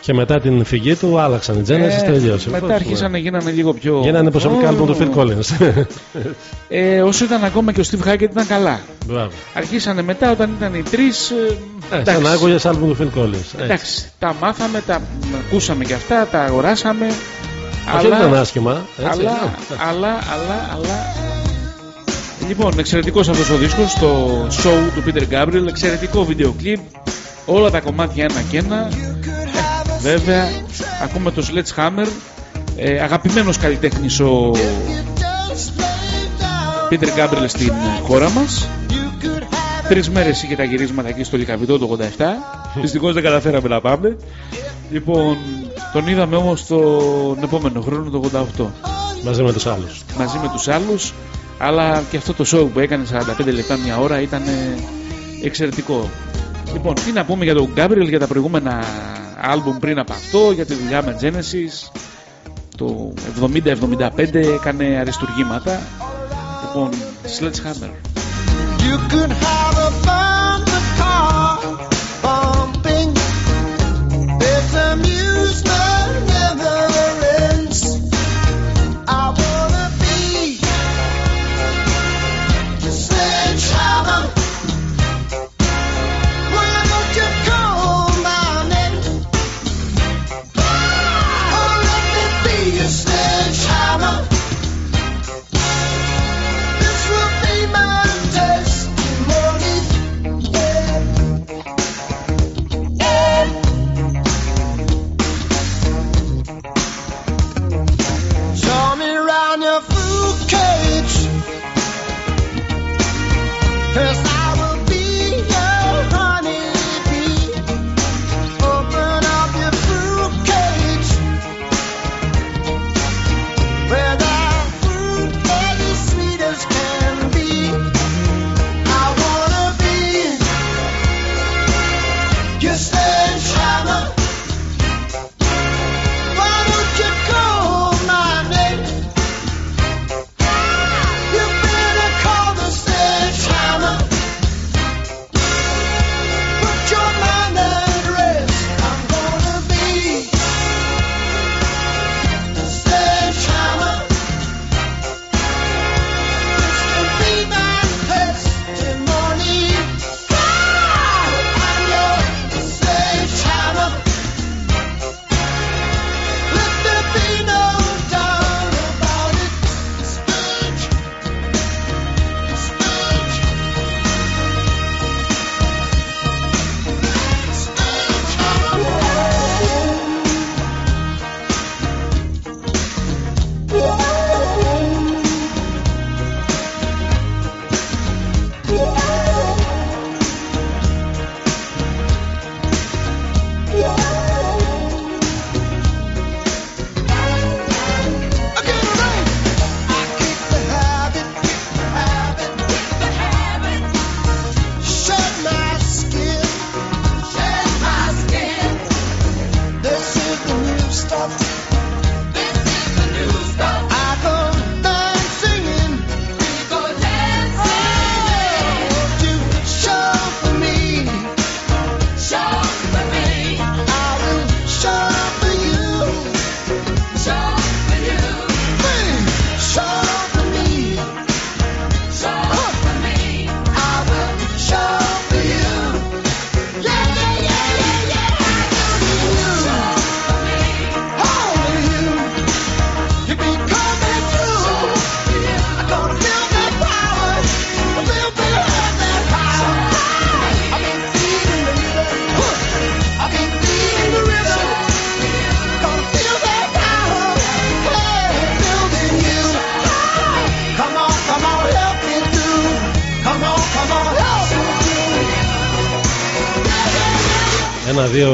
Και μετά την φυγή του άλλαξαν οι Genesis, Ε, τελείωσε. Μετά Πώς, αρχίσανε, γίνανε λίγο πιο... Γίνανε προσωπικά Ω, άλμπομ του Phil Collins. Ε, όσο ήταν ακόμα και ο Steve Hackett ήταν καλά. Μπράβο. Αρχίσανε μετά όταν ήταν οι τρεις... ε, Ε, εντάξει. σαν να άκουγες άλμπομ του Phil Collins. Έτσι. Εντάξει, τα μάθαμε, τα ακούσαμε και αυτά, τα αγοράσαμε. Όχι, δεν ήταν άσχημα. Έτσι. Αλλά, αλλά, αλλά, αλλά. Λοιπόν, εξαιρετικός αυτός ο δίσκος, το show του Peter Gabriel, εξαιρετικό βίντεο κλιπ, όλα τα κομμάτια ένα και ένα. Ε, βέβαια, ακούμε το Sledgehammer, ε, αγαπημένος καλλιτέχνης ο Peter Gabriel στην χώρα μας. Τρεις μέρες είχε τα γυρίσματα εκεί στο Λικαβιτό το 87. Δυστυχώς δεν καταφέραμε να πάμε. Λοιπόν, τον είδαμε όμως τον επόμενο χρόνο το 88. Μαζί με τους άλλους. μαζί με τους άλλους αλλά και αυτό το show που έκανε 45 λεπτά μια ώρα ήταν ε, εξαιρετικό λοιπόν τι να πούμε για τον Gabriel για τα προηγούμενα άλμπουμ πριν από αυτό για τη δουλειά με Genesis. Το 70-75 έκανε αριστουργήματα. Λοιπόν Sledgehammer. You could have a band of car bumping. Its amusement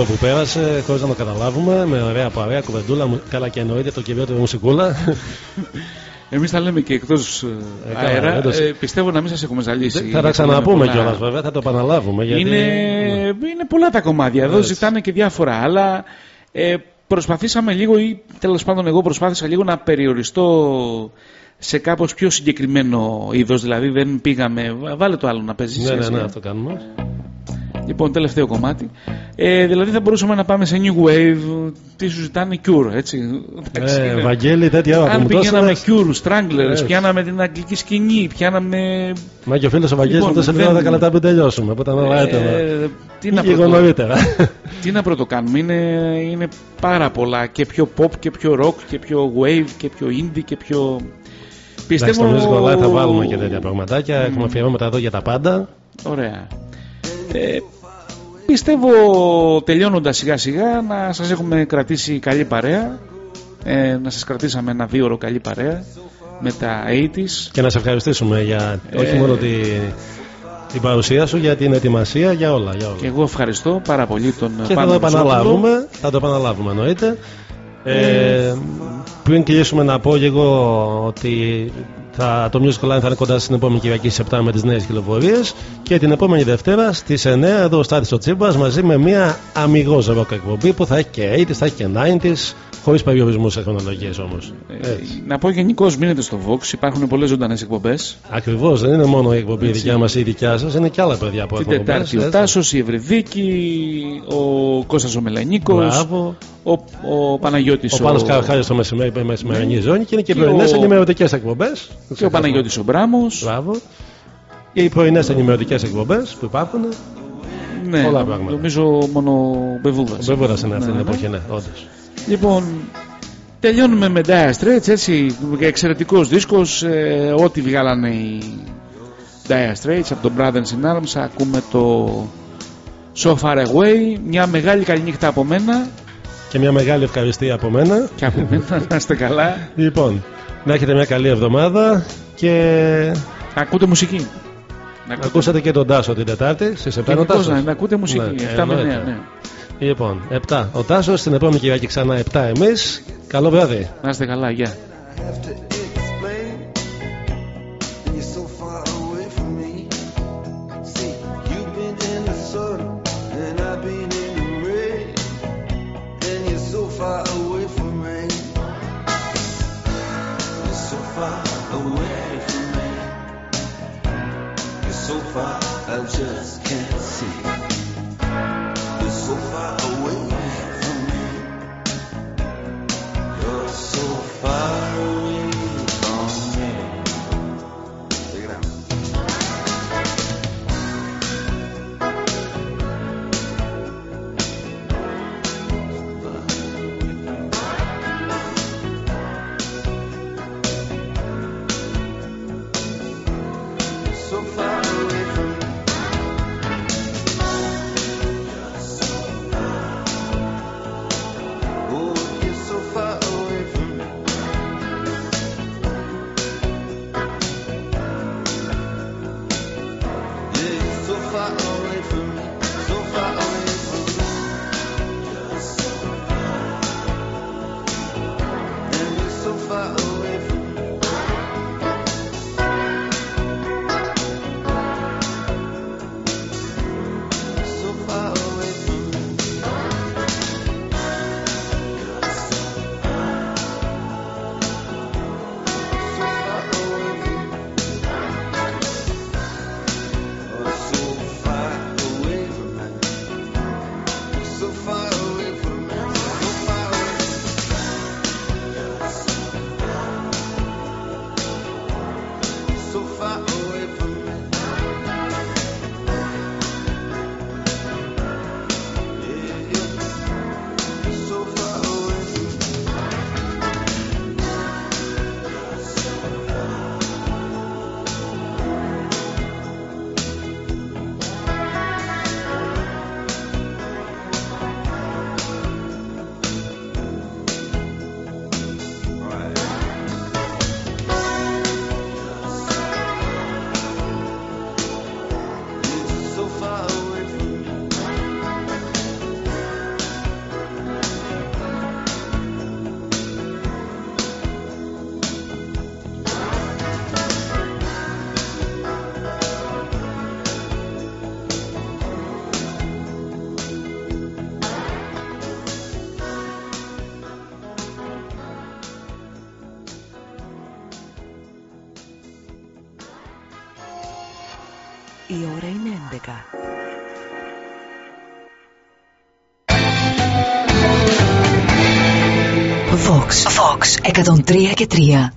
που πέρασε χωρίς να το καταλάβουμε με ωραία παρέα κουβεντούλα. μου- Καλά και εννοείται το κυριότερο μουσικούλα. Εμείς τα λέμε και εκτός ε, καλά, αέρα δεν το- Ε, πιστεύω να μην σας έχουμε ζαλίσει θα τα γιατί ξαναπούμε είναι πολλά- κιόλας βέβαια, θα το επαναλάβουμε. Γιατί... Είναι, είναι πολλά τα κομμάτια. Εδώ Έτσι. ζητάνε και διάφορα άλλα. Ε, προσπαθήσαμε λίγο, ή τέλος πάντων εγώ προσπάθησα λίγο να περιοριστώ σε κάπως πιο συγκεκριμένο είδος. Δηλαδή δεν πήγαμε. βά- Βάλε το άλλο να παίζεις. Ναι, ναι, εσύ. ναι, αυτό κάνουμε. Λοιπόν, τελευταίο κομμάτι. Ε, δηλαδή θα μπορούσαμε να πάμε σε New Wave. Τι σου ζητάνε Cure, έτσι. Εντάξει, Ε, είναι- Βαγγέλη, τέτοια ώρα που Αν μου το πηγαίναμε έστειλες. Cure, Stranglers, Έτσι. πιάναμε την αγγλική σκηνή, πιάναμε. Μα και ο φίλος ο Βαγγέλης Λοιπόν, μου το σε δεν- 10 λεπτά πριν τελειώσουμε. Οπότε να Ε, τι να Λίγο πρωτο- νωρίτερα. Τι να πρωτοκάνουμε, είναι, είναι πάρα πολλά και πιο pop και πιο rock και πιο wave και πιο indie και πιο... Εντάξει, στο Music Online θα βάλουμε και τέτοια πραγματάκια. Έχουμε αφιερώματα εδώ για τα πάντα. Ωραία. Ε, πιστεύω τελειώνοντας σιγά σιγά να σας έχουμε κρατήσει καλή παρέα ε, να σας κρατήσαμε ένα δύο ώρο καλή παρέα με τα 80s Και να σε ευχαριστήσουμε για Ε, όχι μόνο τη, την παρουσία σου, για την ετοιμασία, για όλα. Για όλα. και εγώ ευχαριστώ πάρα πολύ τον Και θα Πάνο το Μουσόπουλο. επαναλάβουμε, θα το επαναλάβουμε εννοείται. Ε, Πριν κλείσουμε να πω λίγο ότι θα, το Music Line θα είναι κοντά στην επόμενη Κυριακή στις 7 με τις νέες κυκλοφορίες και την επόμενη Δευτέρα στις 9 εδώ ο Στάθης ο Τσίμπας μαζί με μια αμυγός rock εκπομπή που θα έχει και 80s, θα έχει και 90s χωρίς περιορισμούς σε χρονολογίες όμως. Ε, να πω γενικώς μείνετε στο Vox, υπάρχουν πολλές ζωντανές εκπομπές. Ακριβώς, δεν είναι μόνο η εκπομπή η Έτσι. δικιά μας ή η δικιά σας, είναι και άλλα παιδιά που Την έχουν Τετάρτη εκπομπές, ο έτσι. Τάσος, η Ευρυδίκη, ο Κώστας ο Μελανίκος, Μπράβο. ο, ο Παναγιώτης Ο Πάνος Καρχάρης στο μεσημέρι, η μεσημερινή Ναι. ζώνη και είναι και οι Και πρωινές ο- ενημερωτικές εκπομπές. και ο Παναγιώτης ο Μπράμος. Μπράβο. Και οι πρωινές ενημερωτικές εκπομπές που υπάρχουν. Ναι, Πολλά νο- πράγματα. νομίζω μόνο ο Μπεβούδας. Ο Μπεβούδας είναι αυτή την εποχή, ναι, όντως. Λοιπόν, τελειώνουμε με Dire Straits, έτσι, εξαιρετικός δίσκος, ε, ό,τι βγάλανε οι Dire Straits από τον Brothers in Arms, ακούμε το So Far Away, μια μεγάλη καληνύχτα από μένα Και μια μεγάλη ευχαριστία από μένα. και από μένα, να είστε καλά. Λοιπόν, να έχετε μια καλή εβδομάδα και Να ακούτε μουσική. Να ακούτε- ακούσατε και τον Τάσο την Τετάρτη στις 7 ο Γενικώς Τάσος. να- να ακούτε μουσική, Ναι, 7 με εννοείται. 9, ναι. Λοιπόν, 7 ο Τάσος, την επόμενη Κυριακή ξανά 7 εμείς. Καλό βράδυ. Να είστε καλά, γεια. have 103 και 3.